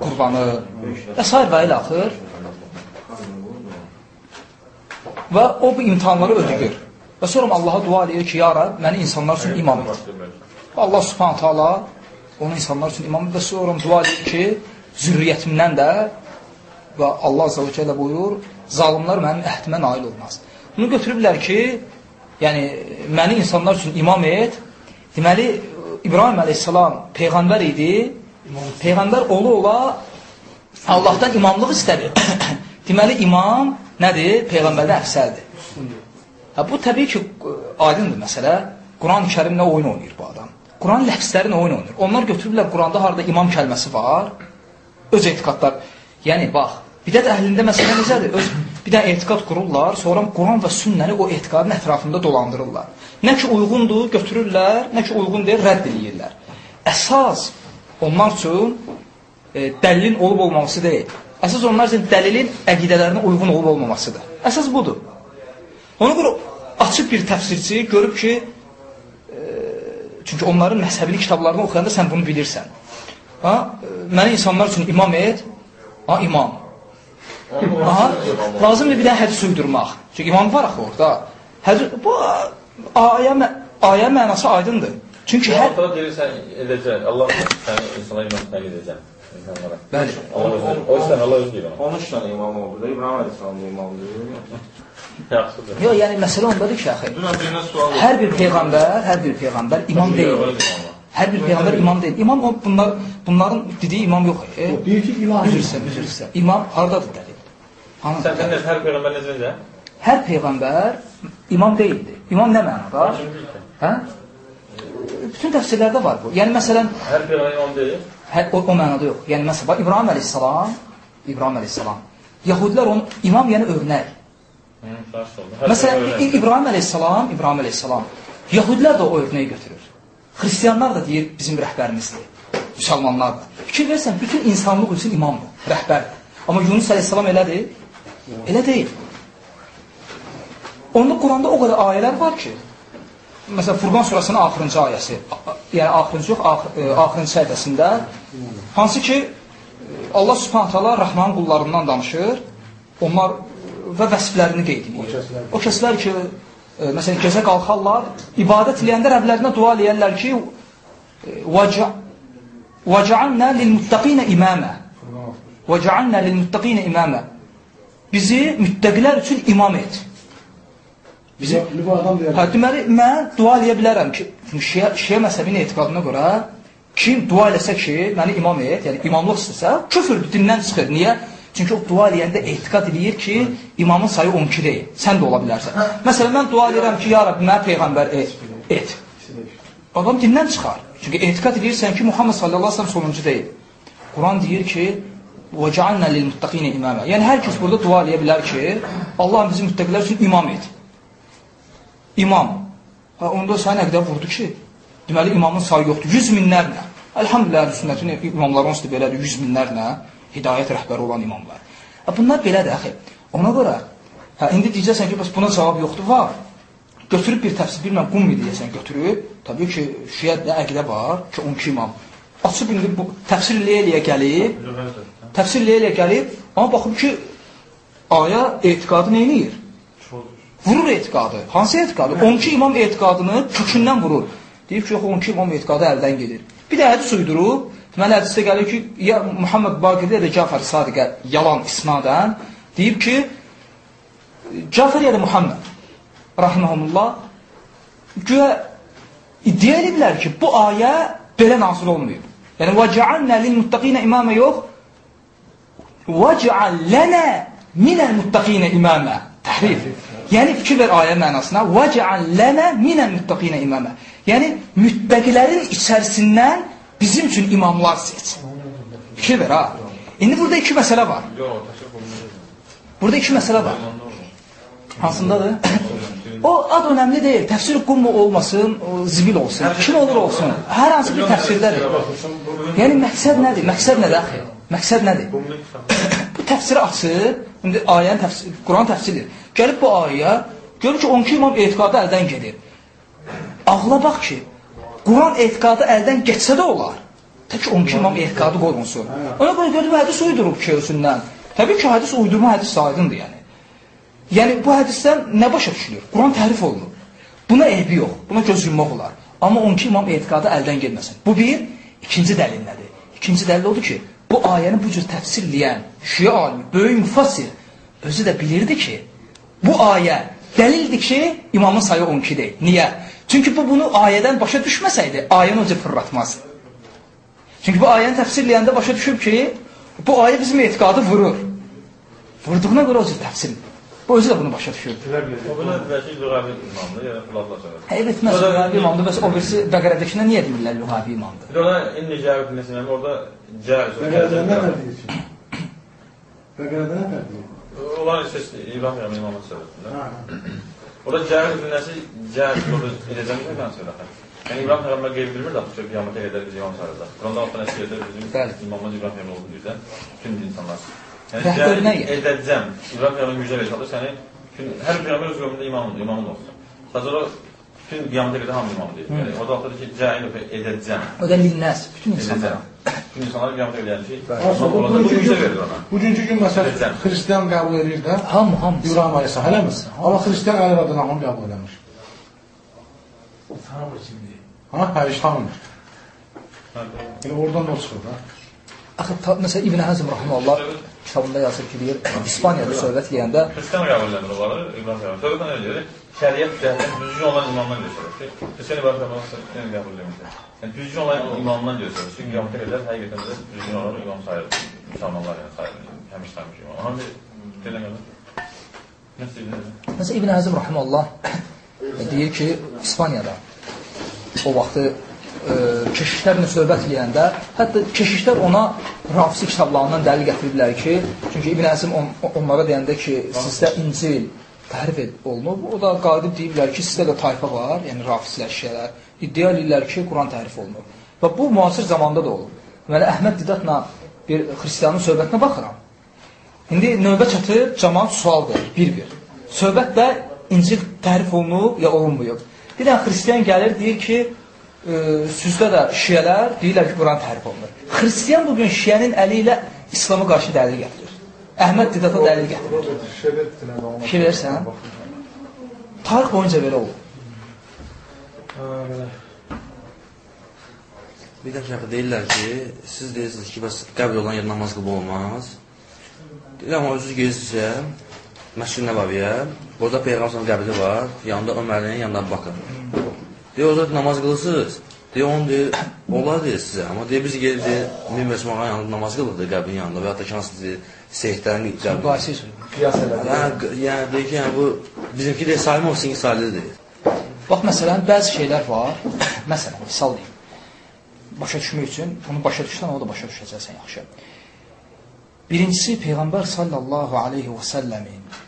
qurbanı və s. və ilə axır Və o bu imtahanları ödəyir. Və sonra Allaha dua edir ki, ya Rab, məni insanlar üçün imam et. Allah subhanahu taala onu insanlar üçün imam və sonra dua edir ki, zürriyyətimdən də və Allah azza və cəllə buyur, zalimlər mənim əhdimə nail olmaz. Bunu götürüblər ki, yəni məni insanlar üçün imam et. Deməli İbrahim əleyhissalam peyğəmbər idi. Peyğəmbər ola ola Allahdan imamlıq istədi. [coughs] Deməli imam nədir? Peyğəmbərdən əfsəldir. Ha, bu təbii ki, aydındır məsələ. Quran-ı Kərimlə oyun oynayır bu adam. Quran ləfslərinə oyun oynayır. Onlar götürüblər Quranda harada imam kəlməsi var, öz etiqadlar. Yəni, bax, bidət əhlində məsələ necədir? Öz bir dənə etiqad qururlar, sonra Quran və sünnəni o etiqadın ətrafında dolandırırlar. Nə ki uyğundur, götürürlər, nə ki uyğun deyil, rədd edirlər. Əsas onlar üçün e, dəlilin olub olmaması deyil. Əsas onlar üçün dəlilin əqidələrinə uyğun olub olmamasıdır. Əsas budur. Ona görə açıq bir təfsirçi görüb ki, e, çünki onların məzhəbini kitablarını oxuyanda sən bunu bilirsən. Ha, məni insanlar üçün imam et. Ha, imam. Aha, lazımdır bir dənə hədis uydurmaq. Çünki imam var axı orada. Hədis bu ayə ayə mənası aydındır. Çünki hər Ortada deyirsən edəcək. Allah səni insana imam edəcək. İnsanlara. Bəli. Allah özü, o istən Allah özü deyir ona. 13 dənə imam oldu da İbrahim Əleyhisselam da imam deyir. Yaxşıdır. Yox, yəni məsələ ondadır ki, axı. Hər bir peyğəmbər, hər bir peyğəmbər imam deyil. Hər bir peyğəmbər imam deyil. İmam o bunlar bunların dediyi imam yox. E, Deyir ki, ilahi. üzrsən, üzrsən. İmam hardadır dəlil? Hanı? Sən sən hər peyğəmbər necə necə? Hər peyğəmbər imam deyildi. İmam nə mənada? Hə? Bütün təfsirlərdə var bu. Yəni məsələn, Hər peyğəmbər imam deyil. Hə, o, o mənada yox. Yəni məsələn, bax, İbrahim əleyhissalam, İbrahim əleyhissalam. Yahudilər onu imam yəni. Hər Məsələn, İbrahim əleyhissalam, İbrahim əleyhissalam. Yahudilər də o örnəyi götürür. Xristianlar da deyir bizim rəhbərimizdir. Müsəlmanlar da. Fikir versən, bütün insanlıq üçün imamdır, rəhbərdir. Amma Yunus əleyhissalam elədir? Elə deyil. Onda Quranda o qədər ayələr var ki, Məsələn, Furqan surəsinin axırıncı ayəsi, yəni axırıncı yox, axır, ə, axırıncı səhifəsində hansı ki e, Allah Subhanahu taala Rəhmanın qullarından danışır. Onlar və vəsflərini qeyd edir. O kəslər ki, ə, məsələn, gecə qalxarlar, ibadət eləyəndə Rəblərinə dua eləyərlər ki, "Vəcəalnə lil-muttaqina imama." "Vəcəalnə lil-muttaqina imama." Bizi müttəqilər üçün imam et. Bizi Lübadan deyər. Hə, deməli, mən dua eləyə bilərəm ki, şiə, şiə məzhəbinin etiqadına görə kim dua eləsə ki, məni imam et, yəni imamlıq istəsə, küfürdür, dindən çıxır. Niyə? Çünki o dua eləyəndə etiqad eləyir ki, imamın sayı 12 deyil. Sən də ola bilərsən. Məsələn, mən dua edirəm ki, ya Rabbi, mənə peyğəmbər et. et. Adam dindən çıxar. Çünki etiqad edirsən ki, Muhammed sallallahu əleyhi və səlləm sonuncu deyil. Quran deyir ki, "Və cəalna lil-muttaqina imama." Yəni hər kəs burada dua eləyə bilər ki, Allah bizi müttəqilər üçün imam et. İmam. Ha, onda sən nə qədər vurdu ki? Deməli imamın sayı yoxdur. 100 minlərlə. Elhamdülillah sünnətin imamları onsuz da belədir 100 minlərlə hidayət rəhbəri olan imamlar. Ha, bunlar belədir axı. Ona görə hə indi deyəcəksən ki, bəs buna cavab yoxdur. Var. Götürüb bir təfsir bilməm qum mi deyəsən götürüb. Təbii ki, şiədə əqidə var ki, 12 imam. Açıb indi bu təfsir eləyə gəlib. Təfsir eləyə gəlib, amma baxıb ki, aya etiqadı nə edir? Vurur etiqadı. Hansı etiqadı? 12 imam etiqadını kökündən vurur. Deyir ki, yox 12 imam etiqadı əldən gedir. Bir də hədis uydurub. Deməli hədisdə gəlir ki, ya Muhammed Baqir ya da Cəfər Sadiqə yalan isnadən deyib ki, Cəfər ya da Muhammed rahmehullah güya iddia ediblər ki, bu ayə belə nazil olmayıb. Yəni və cəalnə lil muttaqina imamə yox, وَجْعَلْ لَنَا مِنَ الْمُتَّقِينَ إِمَامًا Təhrif. Yəni fikir ver ayə mənasına. Vəcəal lənə minə müttəqinə imamə. Yəni müttəqilərin içərisindən bizim üçün imamlar seç. Fikir ver ha. İndi burada iki məsələ var. Burada iki məsələ var. Hansındadır? o ad önəmli deyil. Təfsir qummu olmasın, o, zibil olsun. Kim olur olsun. Hər hansı bir təfsirdədir. Yəni məqsəd nədir? Məqsəd nədir axı? Məqsəd nədir? Bu təfsiri açıb, indi ayənin təfsiri, Quran təfsiridir. Gəlib bu ayəyə, görür ki, 12 imam etiqadı əldən gedir. Ağla bax ki, Quran etiqadı əldən getsə də olar. Tək 12 imam etiqadı qorunsun. Ona görə gördüm, hədis uydurub ki, özündən. Təbii ki, hədis uydurma hədis sayıdındır yəni. Yəni bu hədisdən nə başa düşülür? Quran təhrif olunur. Buna eybi yox, buna göz yummaq olar. Amma 12 imam etiqadı əldən getməsin. Bu bir, ikinci dəlil nədir? İkinci dəlil odur ki, bu ayəni bu cür təfsirləyən şiə alimi, böyük müfassir özü də bilirdi ki, bu ayə dəlildir ki, imamın sayı 12 deyil. Niyə? Çünki bu bunu ayədən başa düşməsəydi, ayəni o cür fırlatmaz. Çünki bu ayəni təfsirləyəndə başa düşüb ki, bu ayə bizim etiqadı vurur. Vurduğuna görə o cür təfsir. Bu özü də bunu başa düşürdü. O belə deyir ki, lüğəvi imamdır, yəni söylədir. Hə, evet, məsələn, lüğavi imamdır, bəs o birisi Bəqərədəkinə niyə deyirlər lüğavi imamdır? Bir ona indi cəhət məsələn, orada cəhət Bəqərədə nə fərq edir? Bəqərədə nə fərq edir? Onlar isə İbrahim Yəmin imamı söylədilər. Hə. Orada cəhət cümləsi cəhət orada edəcəm ki, mən söylədim. Yəni İbrahim Peyğəmbər qeyd bilmir də ki, qiyamətə qədər biz imam sayılacaq. Quranda altdan əsirdə bizim Bəli. imamımız İbrahim Peyğəmbər olduğu üzrə bütün insanlar. Yəni edəcəm. İbrahim Peyğəmbər müjdə verir səni. Hər peyğəmbər öz qövmündə imamdır, imamın olsun. Sadəcə Bütün qiyamətə qədər hamı imam deyir. Yəni, orada vaxtda ki, cəhil edəcəm. O da linnəs, bütün insanlara. Bütün insanlar qiyamətə qədər deyir ki, bu gün, verir ona. bugünkü gün məsələn Edəcəm. xristian qəbul edir də. Hamı, hamısı. İbrahim Aleyhisselam eləmi? Amma xristian əli adına hamı qəbul eləmiş. Ha, hə, heç tanımır. Yəni oradan da o çıxır da. Axı, məsələn, İbn Həzm Rahmanullah kitabında yazır ki, deyir, İspaniyada söhbət eləyəndə Xristian qəbul edenler onları, İbrahim Peygamber. Sonradan öyle dedi, şəriət cəhətdən düzgün olan imamdan göstərir Xristian İbrahim Peygamber Xristian qəbul edilmişdir. Yəni düzgün olan imamdan göstərir. Çünki qiyamətə qədər həqiqətən də düzgün olan imam sayılır. Müsəlmanlar yəni sayılır. Həmiş sayılmış imam. Bir deləmədim. Nəsə İbn Həzm Rahmanullah deyir ki, İspaniyada o vaxtı e, keşişlərlə söhbət eləyəndə, hətta keşişlər ona Rafisi kitablarından dəlil gətiriblər ki, çünki İbn Həzm on, onlara deyəndə ki, sizdə İncil təhrif ed- olunub, o da qalib deyiblər ki, sizdə də tayfa var, yəni Rafislər, şişələr, iddia edirlər ki, Quran təhrif olunub. Və bu müasir zamanda da olub. Deməli, Əhməd Didatla bir xristiyanın söhbətinə baxıram. İndi növbə çatır, cəmaat sual verir, bir-bir. Söhbətdə İncil təhrif olunub ya olunmayıb. Bir dənə xristiyan gəlir, deyir ki, e, süzdə də şiyələr deyirlər ki, Quran təhrif olunur. Xristiyan bugün şiyənin əli ilə İslam'a qarşı dəlil gətirir. Əhməd Didata dəlil gətirir. Şevet dilinə ona. Fikir verirsən? Tarix boyunca belə olub. Bir də ki, deyirlər ki, siz deyirsiniz ki, bəs qəbr olan yer namaz qılıb olmaz. Deyirəm, o özünüz gedirsinizsə, Məscid Nəbaviyə, orada Peyğəmbər qəbri var, yanında Ömərin, yanında Bakır. Deyir, orada namaz qılırsınız. Deyir, onu deyir, olar deyir sizə. Amma deyir, biz gedir, deyir, Min Məsmağın yanında namaz qılırdı qəbrin yanında və ya da ki, hansı deyir, seyidlərin qəbri. Müqayisə üçün. Qiyas elədi. Yəni, yəni, deyir ki, yəni, bu bizimki deyir, Salim olsun ki, Salihdir deyir. Bax, məsələn, bəzi şeylər var. məsələn, misal deyim. Başa düşmək üçün, bunu başa düşsən, o da başa düşəcəksən yaxşı. Birincisi, Peyğəmbər sallallahu aleyhi və səlləmin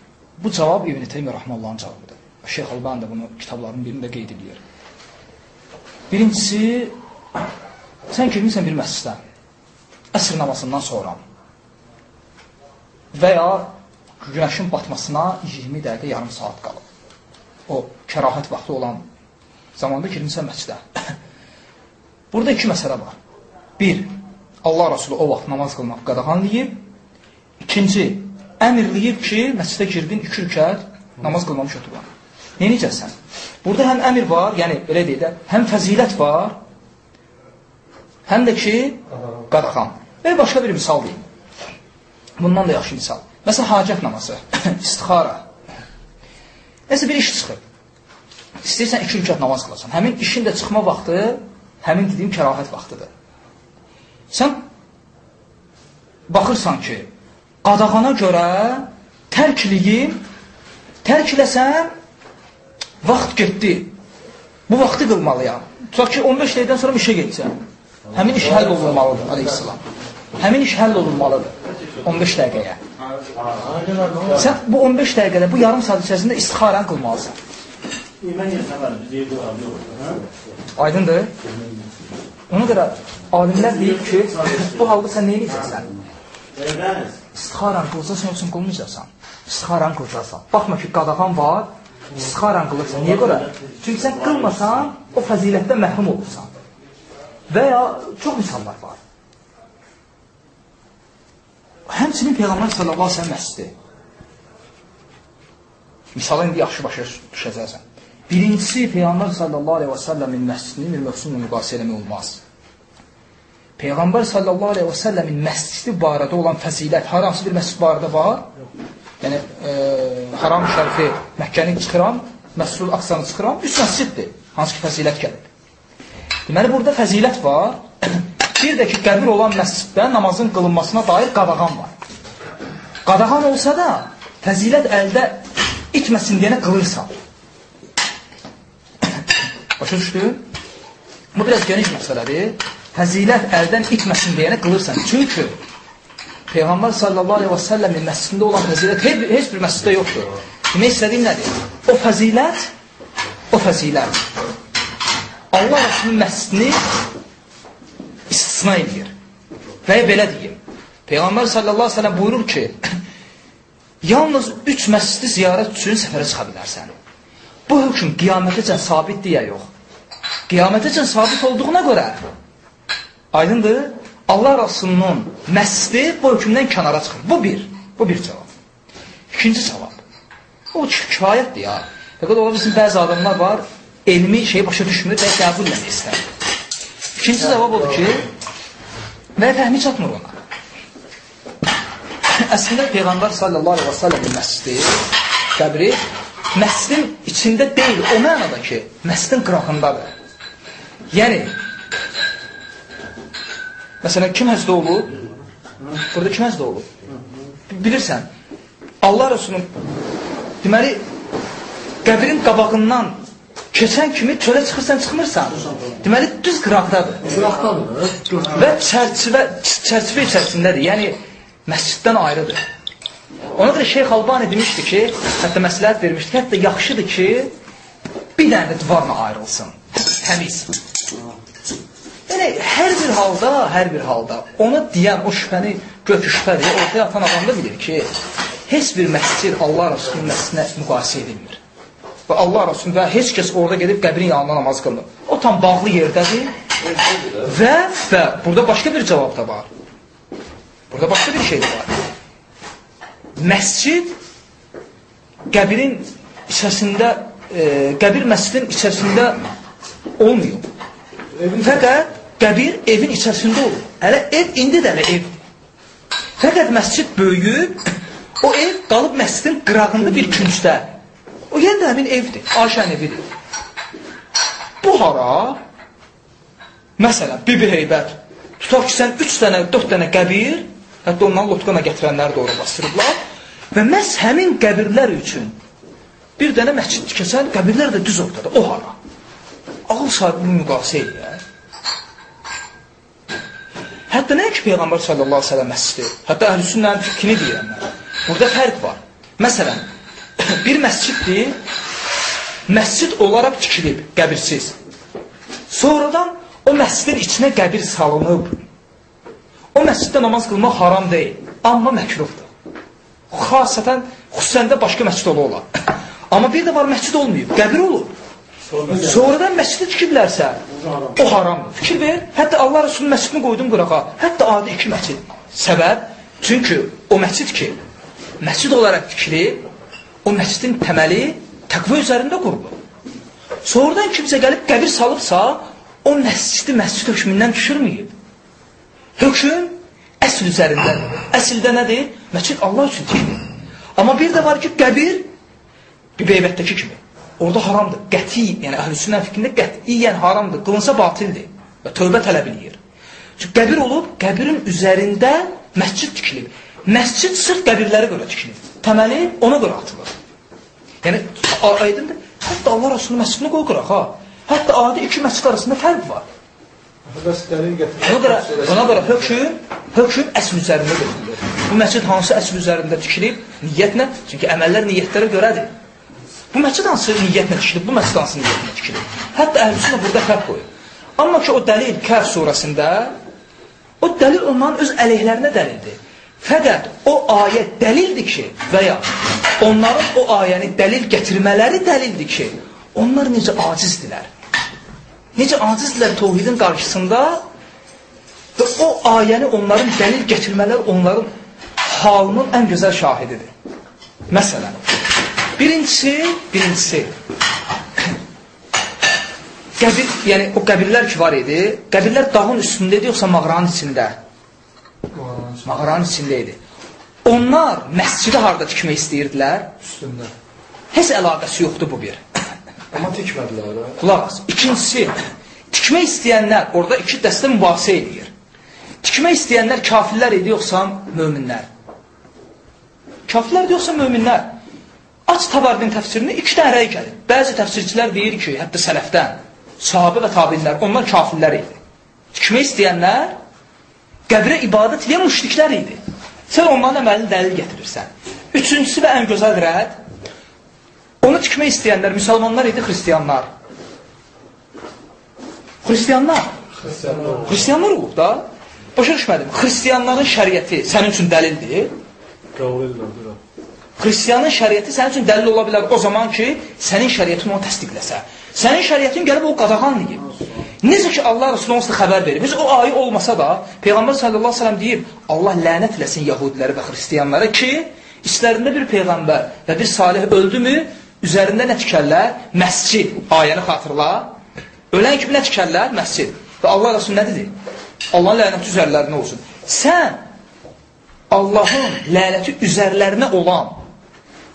bu cavab İbn-i Teymiyyə Rəhməllahın cavabıdır. Şeyx Alban da bunu kitablarının birində qeyd edir. Birincisi, sən girmirsən bir məsciddə, əsr namazından sonra və ya günəşin batmasına 20 dəqiqə, yarım saat qalıb. O kərahət vaxtı olan zamanda girmirsən məscidə. [coughs] Burada iki məsələ var. Bir, Allah Rasulü o vaxt namaz qılmaq qadağanlayıb. İkinci, əmirləyib ki, məscidə girdin, iki rükət namaz qılmamış oturan. Neyəcəksən? Burada həm əmir var, yəni belə deyək də, həm fəzilət var, həm də ki, qadağan. Və başqa bir misal deyim. Bundan da yaxşı misal. Məsələn, hacət namazı, [coughs] istixara. Nəsə bir iş çıxır. İstəyirsən iki rükət namaz qılasan. Həmin işin də çıxma vaxtı, həmin dediyim kərahət vaxtıdır. Sən baxırsan ki, qadağana görə tərk eləyim, tərk eləsəm, vaxt getdi. Bu vaxtı qılmalıyam. Tutaq ki, 15 dəqiqədən sonra işə getsən. Həmin iş həll olunmalıdır, aleyhissalam. Həmin iş həll olunmalıdır 15 dəqiqəyə. Sən bu 15 dəqiqədə, bu yarım saat içərisində istixarən qılmalısan. Aydındır? Ona görə alimlər deyir ki, bu halda sən neyə edəcəksən? İstixarən qılacaqsan, yoxsa qılmayacaqsan? İstixarən qılacaqsan. Baxma ki, qadağan var, istixarən qılırsan. Niyə görə? Çünki sən qılmasan, o fəzilətdən məhrum olursan. Və ya çox misallar var. Həmçinin Peyğəmbər sallallahu əleyhi və səlləm məscidi. Misalı indi yaxşı başa düşəcəksən. Birincisi, Peyğəmbər sallallahu aleyhi və səlləmin məscidini bir mövsümlə müqayisə eləmək olmaz. Peyğəmbər sallallahu aleyhi və səlləmin məscidi barədə olan fəzilət hər hansı bir məscid barədə var? Yəni, e, haram şərifi Məkkəni çıxıram, Məsudul Aqsanı çıxıram, üç məsciddir, hansı ki fəzilət gəlir. Deməli, burada fəzilət var. [clears throat] Bir də ki, qəbir olan məsciddə namazın qılınmasına dair qadağan var. Qadağan olsa da, fəzilət əldə itməsin deyənə qılırsan. [clears throat] Başa düşdün? Bu biraz geniş məsələdir. Fəzilət əldən itməsin deyənə qılırsan. Çünki Peyğəmbər sallallahu aleyhi və səlləmin məscidində olan fəzilət heç, heç bir məsciddə yoxdur. Demək istədiyim nədir? O fəzilət, o fəzilət Allah Rasulun məscidini istisna edir. Və belə deyim. Peyğəmbər sallallahu aleyhi və səlləm buyurur ki, [clears throat] yalnız üç məscidi ziyarət üçün səfərə çıxa bilərsən. bu hökm qiyamətəcən sabitdir ya yox? Qiyamətəcən sabit olduğuna görə aydındır, Allah Rasulunun məsdi bu hökmdən kənara çıxır. Bu bir, bu bir cavab. İkinci cavab. O kifayətdir ya. Fəqət ola bizim bəzi adamlar var, elmi şeyi başa düşmür və qəbul eləmək istər. İkinci cavab odur ki, və fəhmi çatmır ona. [coughs] Əslində Peyğəmbər sallallahu aleyhi və səlləmin məscidi, qəbri, məscidin içində deyil, o mənada ki, məscidin qırağındadır. Yəni, məsələn, kim həzdə olub? Burada kim həzdə olub? Bilirsən, Allah Resulün deməli, qəbrin qabağından keçən kimi çölə çıxırsan, çıxmırsan. Deməli, düz qıraqdadır. Qıraqdadır. Və çərçivə, çərçivə içərisindədir. Yəni, məsciddən ayrıdır. Ona görə Şeyx Albani demişdi ki, hətta məsləhət vermişdi ki, hətta yaxşıdır ki, bir dənə də divarla ayrılsın. Təmiz. Yəni, hər bir halda, hər bir halda ona deyən o şübhəni, gök şübhədir, ortaya atan adam da bilir ki, heç bir məscid Allah Rasulunun məscidinə müqayisə edilmir. Və Allah Rasulü və heç kəs orada gedib qəbrin yanında namaz qılmır. O tam bağlı yerdədir və, və burada başqa bir cavab da var. Burada başqa bir şey də var. Məscid qəbrin içərisində, e, qəbir məscidin içərisində olmuyor. Fəqət qəbir evin içərisində olur. Hələ ev indi də hələ evdir. Fəqət məscid böyüyüb, o ev qalıb məscidin qırağında bir küncdə. O yenə də həmin evdir, Ayşənin evidir. Bu hara? Məsələn, Bibi Heybət. Tutaq ki, sən 3 dənə, 4 dənə qəbir, hətta ondan lotqana gətirənləri də ora bastırıblar və məhz həmin qəbirlər üçün bir dənə məscid tikəsən, qəbirlər də düz ortada, o hara? Ağıl sahibi müqayisə edir. Hətta nə ki, Peyğəmbər sallallahu aleyhi ve sellem məscidi, hətta əhl-i sünnənin fikrini deyirəm mən. Burada fərq var. Məsələn, bir məsciddir, məscid olaraq tikilib, qəbirsiz. Sonradan o məscidin içinə qəbir salınıb. O məsciddə namaz qılmaq haram deyil, amma məkruhdur. Xasətən, xüsusən də başqa məscid ola olar. Amma bir də var, məscid olmayıb, qəbir olur. Sonradan məscidi tikiblərsə, o haramdır. Fikir ver, hətta Allah Resulünün məscidini qoydum qırağa, hətta adi iki məscid. Səbəb, çünki o məscid ki, məscid olaraq tikilib, o məscidin təməli təqvə üzərində qurulub. Sonradan kimsə gəlib qəbir salıbsa, o məscidi məscid hökmündən düşürməyib. Hökm əsl üzərindədir. Əsldə nədir? Məscid Allah üçün tikilir. Amma bir də var ki, qəbir bir beybətdəki kimi. Orada haramdır. Qəti, yəni əhlüsünnə fikrində qətiyyən haramdır. Qılınsa batildir və tövbə tələb eləyir. Çünki qəbir olub, qəbirin üzərində məscid tikilib. Məscid sırf qəbirlərə görə tikilir. Təməli ona görə atılır. Yəni, aydındır. Hətta Allah Rasulü məscidini qoy qıraq, ha. Hətta adi iki məscid arasında fərq var. Ona görə, ona görə hökm, hökm əsl üzərində götürülür. Bu məscid hansı əsl üzərində tikilib? Niyyətlə. Çünki əməllər niyyətlərə görədir. Bu məscid hansı niyyətlə tikilib? Bu məscid hansı niyyətlə tikilib? Hətta əhlüsünnə burada fərq qoyur. Amma ki, o dəlil Kəhf surəsində, o dəlil onların öz əleyhlərinə dəlildir. Fəqət o ayə dəlildir ki, və ya onların o ayəni dəlil gətirmələri dəlildir ki, onlar necə acizdirlər. Necə acizdirlər tohidin qarşısında və o ayəni onların dəlil gətirmələri onların halının ən gözəl şahididir. Məsələn, birincisi, birincisi, qəbir, yəni o qəbirlər ki var idi, qəbirlər dağın üstündə idi, yoxsa mağaranın içində? Mağaranın içində idi. Onlar məscidi harada tikmək istəyirdilər? Üstündə. Heç əlaqəsi yoxdur bu bir. Amma tikmədilər də. Qulaq as. İkincisi, tikmək istəyənlər, orada iki dəstə mübahisə edir. Tikmək istəyənlər kafirlər idi, yoxsa möminlər? Kafirlər yoxsa möminlər? Aç Tabardin təfsirini iki dənə rəy gəlir. Bəzi təfsirçilər deyir ki, hətta sələfdən, sahabə və tabinlər, onlar kafirlər idi. Tikmək istəyənlər qəbrə ibadət edən müşriklər idi. Sən onların əməlini dəlil gətirirsən. Üçüncüsü və ən gözəl rədd, onu tikmək istəyənlər müsəlmanlar idi, xristiyanlar. Xristiyanlar. Xristiyanlar olub da. Başa düşmədim. Xristiyanların şəriəti sənin üçün dəlildir. Qəbul edirlər. Xristiyanın şəriəti sənin üçün dəlil ola bilər o zaman ki, sənin şəriətin onu təsdiqləsə. Sənin şəriətin gəlib o qadağanlayıb. Necə ki Allah Resulü onsuz xəbər verir. Biz o ayə olmasa da Peyğəmbər sallallahu əleyhi və səlləm deyib, Allah lənət eləsin yəhudiləri və xristianlara ki, işlərində bir peyğəmbər və bir salih öldümü, üzərində nə tikərlər? Məscid. Ayəni xatırla. Ölən kimi nə tikərlər? Məscid. Və Allah Resulü nə dedi? Allahın lənəti üzərlərinə olsun. Sən Allahın lənəti üzərlərinə olan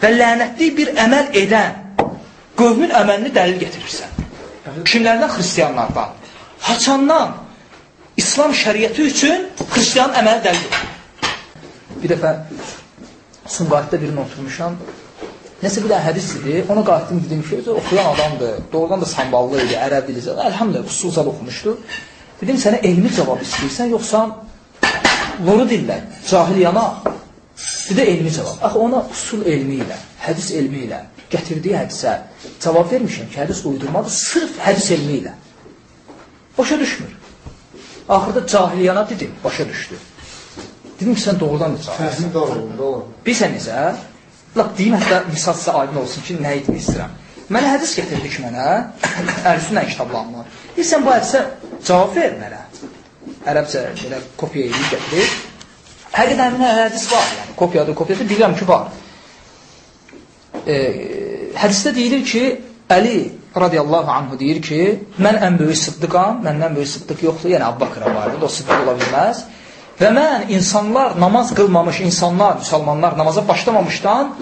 və lənətli bir əməl edən qövmün əməlini dəlil getirirsən. Kimlərdən? Xristiyanlardan. Haçandan İslam şəriəti üçün xristiyanın əməli dəlil Bir dəfə Sumqayıtda birini oturmuşam. Nəsə bir dənə hədis idi. Ona qayıtdım dedim ki, oxuyan adamdır. Doğrudan da samballı idi, ərəb dili. Əlhamdülillah, usulsal oxumuşdu. Dedim, sənə elmi cavab istəyirsən, yoxsa loru dillə, cahiliyana? Dedi, elmi cavab. Axı ona usul elmi ilə, hədis elmi ilə, gətirdiyi hədisə cavab vermişəm ki, hədis uydurmadır, sırf hədis elmi ilə. Başa düşmür. Axırda cahiliyana dedim, başa düşdü. Dedim ki, sən doğrudan da cahilsən. Doğru, doğru. Bilsən necə? Laq deyim, hətta misal sizə aydın olsun ki, nə etmək istəyirəm. Mənə hədis gətirdi ki, mənə, [coughs] ərsünlə kitablarından. Deyirsən, bu hədisə cavab ver mənə. Ərəbcə belə kopya edib gətirir. Həqiqdən hədis var, yəni kopyadır, kopyadır, bilirəm ki, var. E, hədisdə deyilir ki, Əli radiyallahu anhu deyir ki, mən ən böyük sıddıqam, məndən böyük sıddıq yoxdur, yəni Abbaqıra var, o sıddıq ola bilməz. Və mən insanlar, namaz qılmamış insanlar, müsəlmanlar namaza başlamamışdan,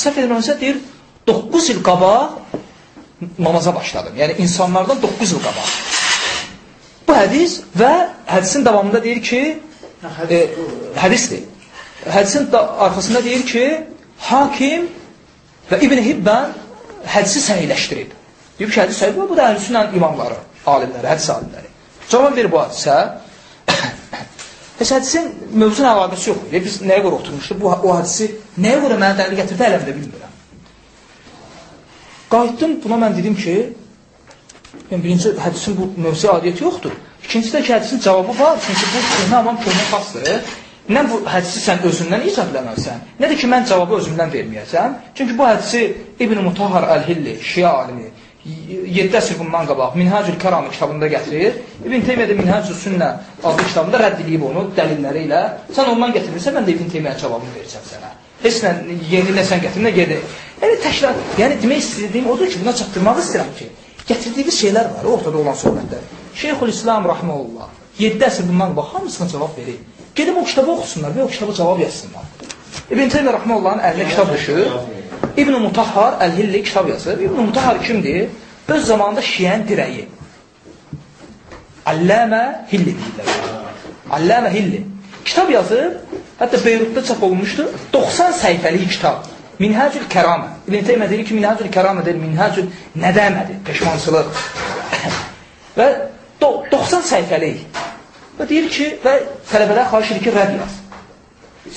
səhv edilməmsə deyir, 9 il qabaq namaza başladım. Yəni insanlardan 9 il qabaq. Bu hədis və hədisin davamında deyir ki, e, hədisdir. Hədisin da, arxasında deyir ki, hakim və İbn Hibban hədisi səhiləşdirib. Deyib ki, hədis səhih, bu da əhlüsünlə imamları, alimləri, hədis alimləri. Cavab verir bu hadisə. [coughs] Heç hədisin mövzuna əlaqəsi yox. Biz nəyə görə oturmuşduq? Bu o hədisi nəyə görə mənə dəlil gətirdi, ələm də bilmirəm. Qayıtdım, buna mən dedim ki, yəni birinci hədisin bu mövzu adiyyəti yoxdur. İkincisi də ki, hədisin cavabı var. Çünki bu köhnə aman köhnə xastır. Nə bu hədisi sən özündən icad eləməlisən, nə də ki, mən cavabı özümdən verməyəcəm. Çünki bu hədisi İbn Mutahhar Əl-Hilli, Şia alimi, 7 əsr bundan qabaq Minhacül Kəramı kitabında gətirir. İbn Teymiyyə də Minhacül Sünnə adlı kitabında rədd edib onu dəlilləri ilə. Sən ondan gətirirsən, mən də İbn Teymiyyə cavabını verəcəm sənə. Heç nə yeni nə sən gətir, nə gedi. Yəni təkrar, yəni demək istədiyim odur ki, buna çatdırmaq istəyirəm ki, gətirdiyimiz şeylər var, ortada olan söhbətlər. Şeyxül İslam rahmeullah 7 əsr bundan qabaq hamısına cavab verir. Gedib o kitabı oxusunlar və o kitabı cavab yazsınlar. İbn Teymiyyə Rəhməllahın əlinə kitab düşür. İbn Mutahhar Əl-Hilli kitab yazır. İbn Mutahhar kimdir? Öz zamanında Şiənin dirəyi. Alləmə Hilli deyirlər. Alləmə Hilli. Kitab yazır. Hətta Beyrutda çap olunmuşdur. 90 səhifəlik kitab. Minhacül Kəramə. İbn Teymiyyə deyir ki, Minhacül Kəramə deyir, Minhacül nədəmədir, peşmançılıq. [coughs] və 90 səhifəlik Və deyir ki, və tələbələr xahiş edir ki, rəd yaz.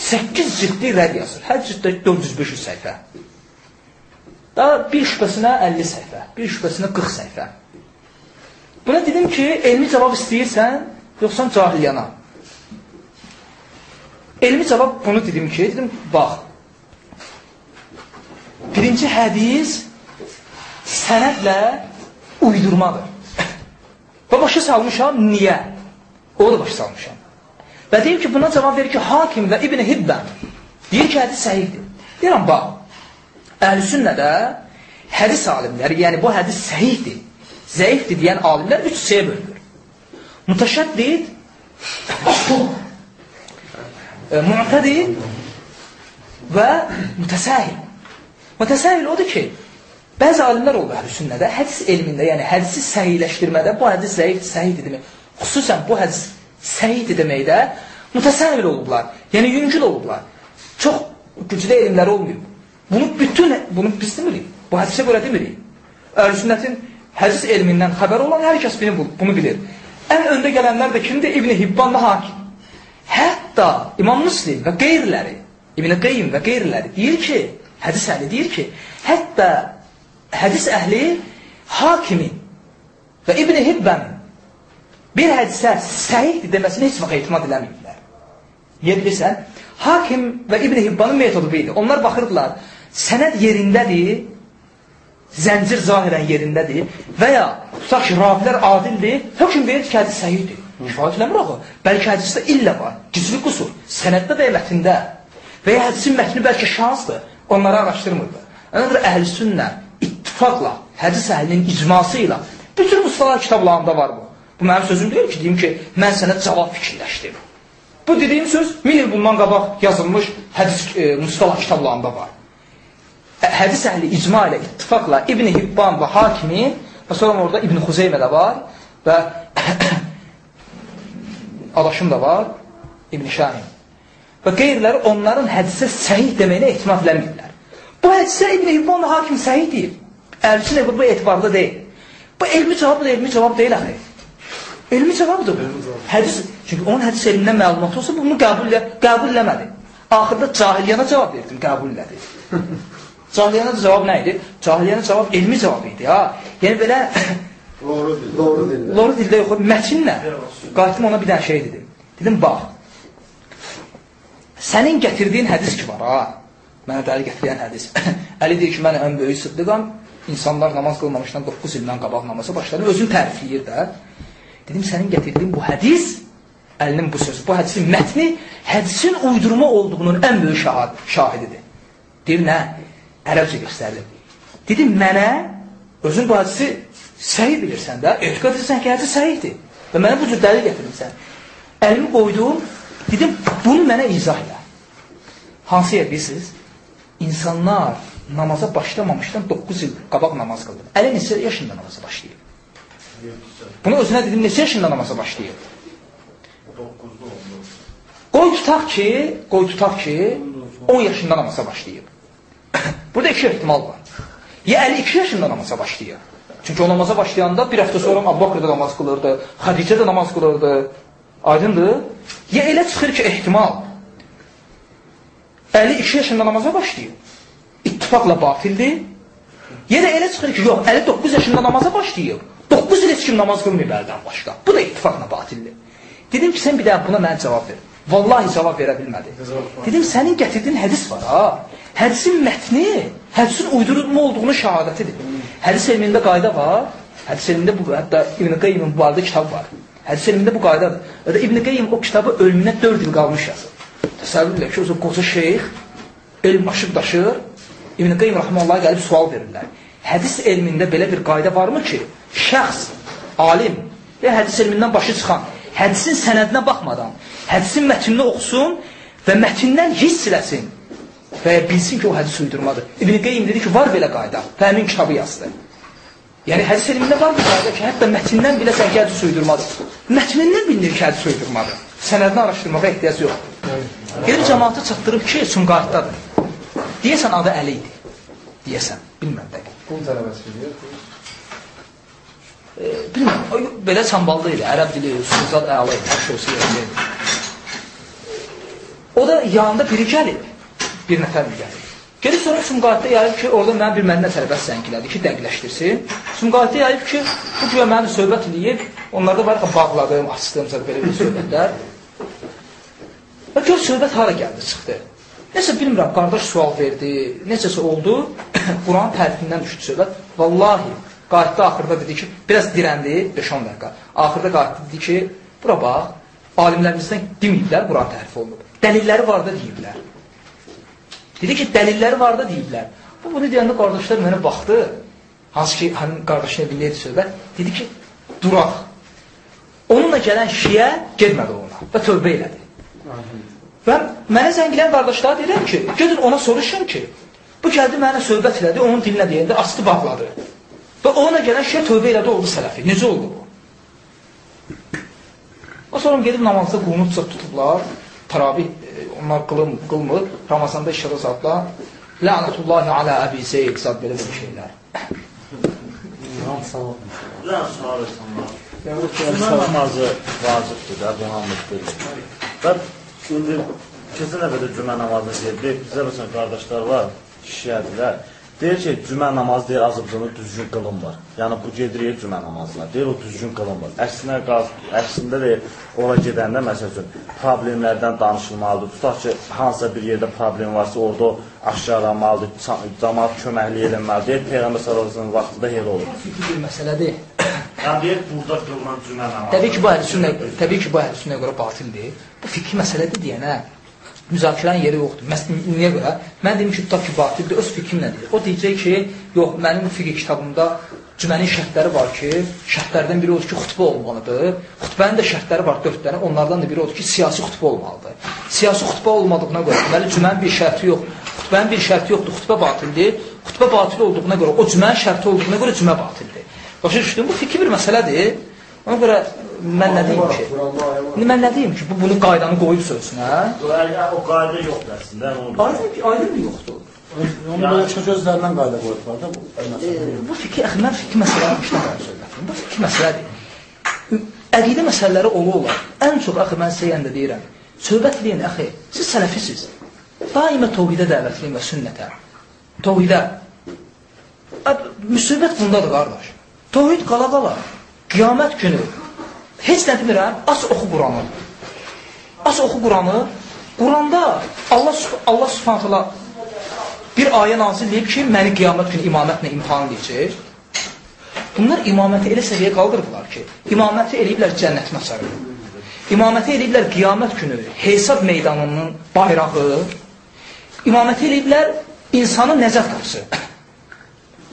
8 ciddi rəd yazır. Hər ciddə 400-500 səhifə. Daha bir şübhəsinə 50 səhifə, bir şübhəsinə 40 səhifə. Buna dedim ki, elmi cavab istəyirsən, yoxsa cahiliyana. Elmi cavab bunu dedim ki, dedim, bax, birinci hədis sənədlə uydurmadır. Və başa salmışam, niyə? O da başa salmışam. Və deyir ki, buna cavab verir ki, Hakim və İbn Hibbən deyir ki, hədis səhihdir. Deyirəm, bax, əhl-i sünnədə hədis alimləri, yəni bu hədis səhihdir, zəifdir deyən alimlər üç şeyə bölünür. Mutaşəddid, e, mu'tədid və mütəsahil. Mütəsahil odur ki, bəzi alimlər olur əhl-i sünnədə, hədis elmində, yəni hədisi səhiləşdirmədə bu hədis zəifdir, səhihdir demək xüsusən bu hədis səhiddir deməkdə mütəsəvvir olublar. Yəni yüngül olublar. Çox güclü elmləri olmayıb. Bunu bütün, bunu biz demirik. Bu hədisə görə demirik. Əhl-Sünnətin hədis elmindən xəbər olan hər kəs bunu bilir. Ən öndə gələnlər də kimdir? İbn Hibban və Hakim. Hətta İmam Müslim və qeyriləri, İbn Qeym və qeyriləri deyir ki, hədis əhli deyir ki, hətta hədis əhli Hakimin və İbn Hibbanın bir hədisə səhihdir deməsini heç vaxt etimad eləməyiblər. Niyə bilirsən? Hakim və İbn Hibbanın metodu bu idi. Onlar baxırdılar, sənəd yerindədir, zəncir zahirən yerindədir və ya tutaq ki, ravilər adildir, hökm verir ki, hədis səhihdir. Kifayət eləmir axı. Bəlkə hədisdə illə var, gizli qusur, sənəddə və ya mətndə və ya hədisin mətni bəlkə şansdır, onları araşdırmırdı. Ona görə əhl-i sünnə ittifaqla, hədis əhlinin icması ilə bütün mustalar kitablarında var bu. Bu mənim sözüm deyil ki, deyim ki, mən sənə cavab fikirləşdim. Bu dediyim söz min il bundan qabaq yazılmış hədis e, mustalah kitablarında var. Hədis əhli icma ilə, ittifaqla İbn Hibban və Hakimi və sonra orada İbn Xuzeymə də var və [coughs] adaşım da var, İbn Şahin. Və qeyriləri onların hədisə səhih deməyinə ehtimal eləmirlər. Bu hədisə İbn Hibban və Hakim səhih deyil. Əlçin bu etibarlı deyil. Bu elmi cavabdır, elmi cavab deyil axı. Elmi cavabdır bu. Hədis, çünki onun hədis elmindən məlumat olsa, bunu qəbul, qəbul eləmədi. Axırda cahiliyana cavab verdim, qəbul elədi. [laughs] cahiliyana cavab nə idi? Cahiliyana cavab elmi cavab idi. Ha? Yəni belə [coughs] Doğru dildə. Doğru dildə. Doğru dildə yox, mətinlə. Qayıtdım ona bir dənə şey dedim. Dedim, bax, sənin gətirdiyin hədis ki var, ha? Mənə dəli gətirən hədis. [coughs] Əli deyir ki, mən ən böyük sıddıqam, insanlar namaz qılmamışdan 9 ildən qabaq namaza başladı, özünü tərifləyir də. Dedim, sənin gətirdiyin bu hədis, əlinin bu sözü, bu hədisin mətni hədisin uydurma olduğunun ən böyük şahid, şahididir. Deyir, nə? Ərəbcə göstərdim. Dedim, mənə, özün bu hədisi səhi bilirsən də, etiqat edirsən ki, hədis səhihdir. Və mənə bu cür dəlil gətirmişsən. Əlimi qoydum, dedim, bunu mənə izah elə. Hansı yer bilirsiniz? İnsanlar namaza başlamamışdan 9 il qabaq namaz qılır. Əli neçə yaşında namaza başlayır? Bunu özünə dedim, neçə yaşında namaza başlayır? Qoy tutaq ki, qoy tutaq ki, 10 yaşında namaza başlayıb. [coughs] Burada iki ehtimal var. Ya Əli 2 yaşında namaza başlayır. Çünki o namaza başlayanda bir həftə sonra Abbaqır da namaz qılırdı, Xədicə də namaz qılırdı. Aydındır? Ya elə çıxır ki, ehtimal. Əli 2 yaşında namaza başlayır. İttifaqla batildir. Da elə çıxır ki, yox, Əli 9 yaşında namaza başlayır. 9 il heç kim namaz qılmayıb əldən başqa. Bu da ittifaqla batildir. Dedim ki, sən bir daha buna mənə cavab ver. Vallahi cavab verə bilmədi. Dedim, sənin gətirdiyin hədis var ha. Hədisin mətni, hədisin uydurulma olduğunu şəhadətidir. Hədis elmində qayda var. Hədis elmində bu, hətta İbn Qeyyimin bu barədə kitab var. Hədis elmində bu qaydadır. Və İbn Qeyyim o kitabı ölümünə 4 il qalmış yazır. Təsəvvür elə ki, o qoca şeyx elm aşıb daşır. İbn Qeyyim rahmeullah gəlib sual verirlər. Hədis elmində belə bir qayda varmı ki, şəxs, alim və hədis elmindən başı çıxan, hədisin sənədinə baxmadan, hədisin mətnini oxusun və mətnindən hiss eləsin və bilsin ki, o hədis uydurmadır. İbn Qeyyim dedi ki, var belə qayda və həmin kitabı yazdı. Yəni, hədis elmində var bir qayda ki, hətta mətnindən biləsən ki, hədis uydurmadır. Mətnindən bilinir ki, hədis uydurmadır. Sənədini araşdırmağa ehtiyac yoxdur. Gedir cəmaatı çatdırıb ki, Sumqayıtdadır. Deyəsən adı Əli idi. Deyəsən, bilməm dəqiq. Qul tələbəsi deyir. E, bilməm, o belə çambalda idi. Ərəb dili, suzad əla idi, hər şey olsa yerində idi. O da yanında biri gəlib, bir nəfər mi gəlib. Gedir sonra Sumqayıtda yayıb ki, orada mənə bir məndən tələbət zəngilədi ki, dəqiqləşdirsin. Sumqayıtda yayıb ki, bu güya mənə söhbət eləyib, onlarda var ki, bağladım, açdım, belə bir söhbətlər. Və gör söhbət hara gəldi, çıxdı. Nəsə bilmirəm, qardaş sual verdi, necəsə oldu, [coughs] Quran tərifindən düşdü söhbət. Vallahi, qayıtdı axırda dedi ki, biraz dirəndi, 5-10 dəqiqə. Axırda qayıtdı dedi ki, bura bax, alimlərimizdən deməyiblər, Quran tərifi olunub. Dəlilləri var da deyiblər. Dedi ki, dəlilləri var da deyiblər. Bu, bunu deyəndə qardaşlar mənə baxdı. Hansı ki, həmin qardaşın evində idi söhbət. Dedi ki, duraq. Onunla gələn şiyə gedmədi ona və tövbə elədi. Və mənə zəngilən qardaşlara deyirəm ki, gedin ona soruşun ki, bu gəldi mənə söhbət elədi, onun dilinə deyəndə astı bağladı. Və ona gələn şiyə tövbə elədi, oldu sələfi. Necə oldu bu? O sonra gedib namazda qunut tutublar, taravih onlar qılım, qılmır. Ramazanda işığı satla. Lənətullahi alə Əbi Zeyd zad belə bir şeylər. Güzel sual etsinler. Cümə namazı vacibdir də, bu hamız bilir. Və indi keçən dəfə də cümə namazını deyib, bizə məsələn qardaşlar var, şişiyədilər. Deyir ki, cümə namazı deyir azıbcını düzgün qılınmır. Yəni bu gedir cümə namazına. Deyir o düzgün qılınmır. Əksinə qaz, əksində deyir ora gedəndə məsəl üçün problemlərdən danışılmalıdır. Tutaq ki, hansısa bir yerdə problem varsa orada aşkarlanmalıdır, cəmaat köməklik edilməlidir. Peyğəmbər sallallahu vaxtında elə olur. Fikir bir məsələdir. Yəni deyir burada qılınan cümə namazı. Təbii ki, bu əhlüsünnə, təbii ki, bu əhlüsünnə görə batildir. Bu fikri məsələdir deyənə müzakirənin yeri yoxdur. Məs niyə görə? Mən deyim ki, tutaq ki, batildir, öz fikrimlə deyir. O deyəcək ki, yox, mənim fiqh kitabımda cümənin şərtləri var ki, şərtlərdən biri odur ki, xutbə olmalıdır. Xutbənin də şərtləri var 4 dənə. Onlardan da biri odur ki, siyasi xutbə olmalıdır. Siyasi xutbə olmadığına görə, deməli cümənin bir şərti yox, xutbənin bir şərti yoxdur, xutbə batildir. Xutbə batil olduğuna görə, o cümənin şərti olduğuna görə cümə batildir. Başa düşdün? Bu fikri bir məsələdir. Ona görə mən nə deyim ki? İndi mən nə deyim ki? Bu bunun qaydanı qoyub sözünə. O qayda yoxdur əslində. Aydın aydın yoxdur. Onu belə çox gözlərindən qayda qoyublar da bu E, bu fikir axı mən fikir məsələlərini işləmirəm. Bu fikir məsələdir. Əqidə məsələləri ola ola. Ən çox axı mən sizə yenə də deyirəm. Söhbət eləyin axı. Siz sələfisiz. Daima təvhidə dəvət edin və sünnətə. Təvhidə. Müsibət bundadır qardaş. Təvhid qala qala. Qiyamət günü heç nə demirəm, aç oxu Quranı. Aç oxu Quranı. Quranda Allah Allah Subhanahu taala bir ayə nazil edib ki, məni qiyamət günü imamətlə imtahan edəcək. Bunlar imaməti elə səviyyə qaldırdılar ki, imaməti eləyiblər cənnətin açarı. İmaməti eləyiblər qiyamət günü hesab meydanının bayrağı. İmaməti eləyiblər insanın nəcət qapısı. [coughs]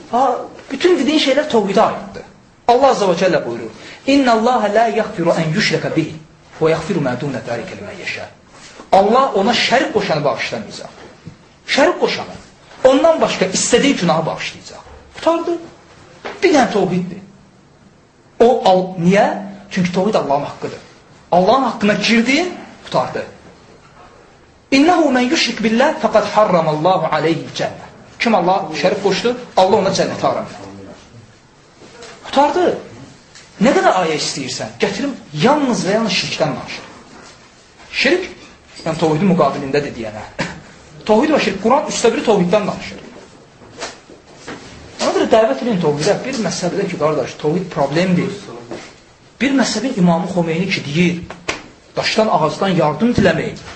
Ha, bütün dediyin şeylər təvhidə aiddir. Allah azza və cəllə buyurur: "İnna Allaha la yaghfiru an yushraka bihi və yaghfiru ma dun zalika limen yasha." Allah ona şərik qoşanı bağışlamayacaq. Şərik qoşanı ondan başqa istədiyi günahı bağışlayacaq. Qutardı. Bir dənə təvhiddir. O al, niyə? Çünki təvhid Allahın haqqıdır. Allahın haqqına girdin, qutardı. İnnehu men yushrik billah faqad harramallahu alayhi cennə. Kim Allah şərik qoşdu, Allah ona cənnəti haram etdi. Qutardı. Nə qədər ayə istəyirsən, gətirim yalnız və yalnız şirkdən danışır. Şirk, yəni təvhidin müqabilində deyənə. Təvhid və şirk, Quran üstə biri təvhiddən danışır. Ona görə dəvət edin təvhidə. Bir məsələdə ki, qardaş, təvhid problemdir. Bir məsələbin İmamı Xomeyni ki, deyir, daşdan ağacdan yardım diləmək.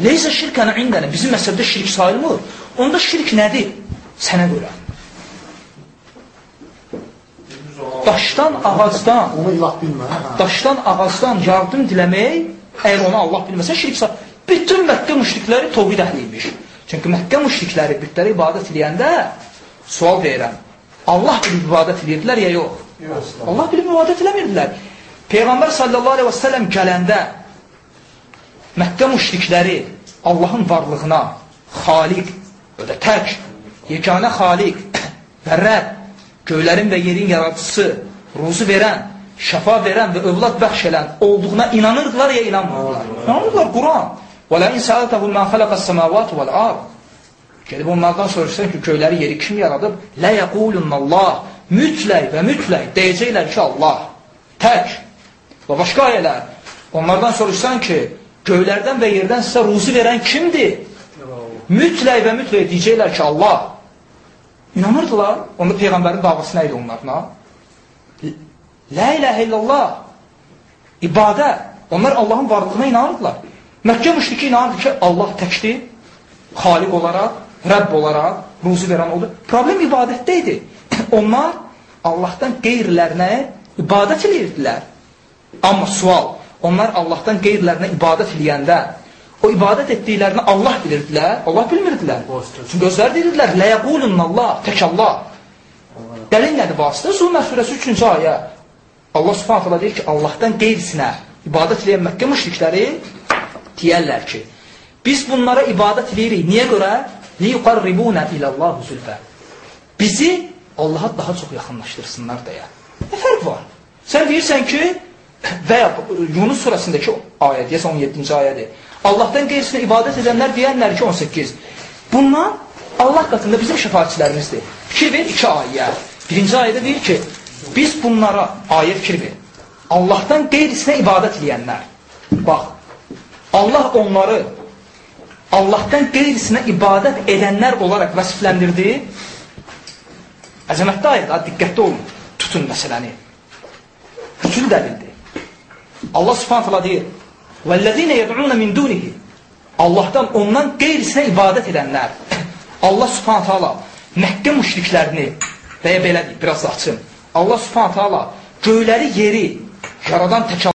Leysə şirkən indənə, bizim məsələdə şirk sayılmır. Onda şirk nədir? Sənə görə. Daşdan, ağacdan, Onu ilah bilmə. daşdan, ağacdan yardım diləmək, əgər onu Allah bilməsə, şirk sayılır. Bütün Məkkə müşrikləri tovhid əhliymiş. Çünki Məkkə müşrikləri bütlərə ibadət edəndə sual verirəm. Allah bilib ibadət edirdilər ya yox? Allah bilib ibadət eləmirdilər. Peyğəmbər sallallahu əleyhi və səlləm gələndə Məkkə müşrikləri Allahın varlığına Xaliq, ödə tək, yeganə Xaliq [coughs] və Rəbb, göylərin və yerin yaradıcısı, ruzu verən, şəfa verən və övlad bəxş edən olduğuna inanırdılar ya inanmırdılar? İnanırdılar Quran. وَلَاِنْ سَأَلْتَهُمْ مَا خَلَقَ السَّمَاوَاتُ وَالْعَرْض Gelib onlardan soruşsan ki, göyləri yeri kim yaradıb? Lə yəqulun Allah. Mütləq və mütləq deyəcəklər ki, Allah. Tək. Və başqa ayələr. Onlardan soruşsan ki, göylərdən və yerdən sizə ruzi verən kimdir? Mütləq və mütləq deyəcəklər ki, Allah. İnanırdılar. Onda Peyğəmbərin davası nə idi onlarına? Lə iləhə illallah. İbadət. Onlar Allahın varlığına inanırdılar. Məkkə müşriki inanırdı ki, Allah təkdir, xaliq olaraq, Rəbb olaraq, ruzi verən olur. Problem ibadətdə idi. [clears throat] Onlar Allahdan qeyrilərinə ibadət edirdilər. Amma sual, onlar Allahdan qeyrilərinə ibadət edəndə, o ibadət etdiklərini Allah bilirdilər, Allah bilmirdilər. Çünki özləri deyirdilər, ləyəqulun Allah, tək Allah. Dəlil nədir vasitə? Zumər surəsi 3-cü ayə. Allah subhanət hala deyir ki, Allahdan qeyrisinə ibadət edən Məkkə müşrikləri deyərlər ki, biz bunlara ibadət edirik. Niyə görə? Liyuqarribuna ilallahu zülfə. Bizi Allaha daha çox yaxınlaşdırsınlar deyə. Nə fərq var? Sən deyirsən ki, [laughs] və Yunus surəsindəki ayə, deyəsən 17-ci ayədir. Allahdan qeyrisinə ibadət edənlər deyərlər ki, 18. Bunlar Allah qatında bizim şəfaatçilərimizdir. Fikir ver iki ayə. Birinci ayədə deyir ki, biz bunlara, ayə fikir ver, Allahdan qeyrisinə ibadət edənlər. Bax, Allah onları Allahdan qeyrisinə ibadət edənlər olaraq vəsifləndirdi. Əzəmətli ayədir, diqqətli olun, tutun məsələni. Güclü dəlildir. Allah subhanət hala deyir, وَالَّذِينَ يَدْعُونَ مِنْ دُونِهِ Allahdan ondan qeyrisinə ibadət edənlər. Allah subhanət hala Məkkə müşriklərini və ya belə deyib, biraz da açın. Allah subhanət hala göyləri, yeri yaradan tək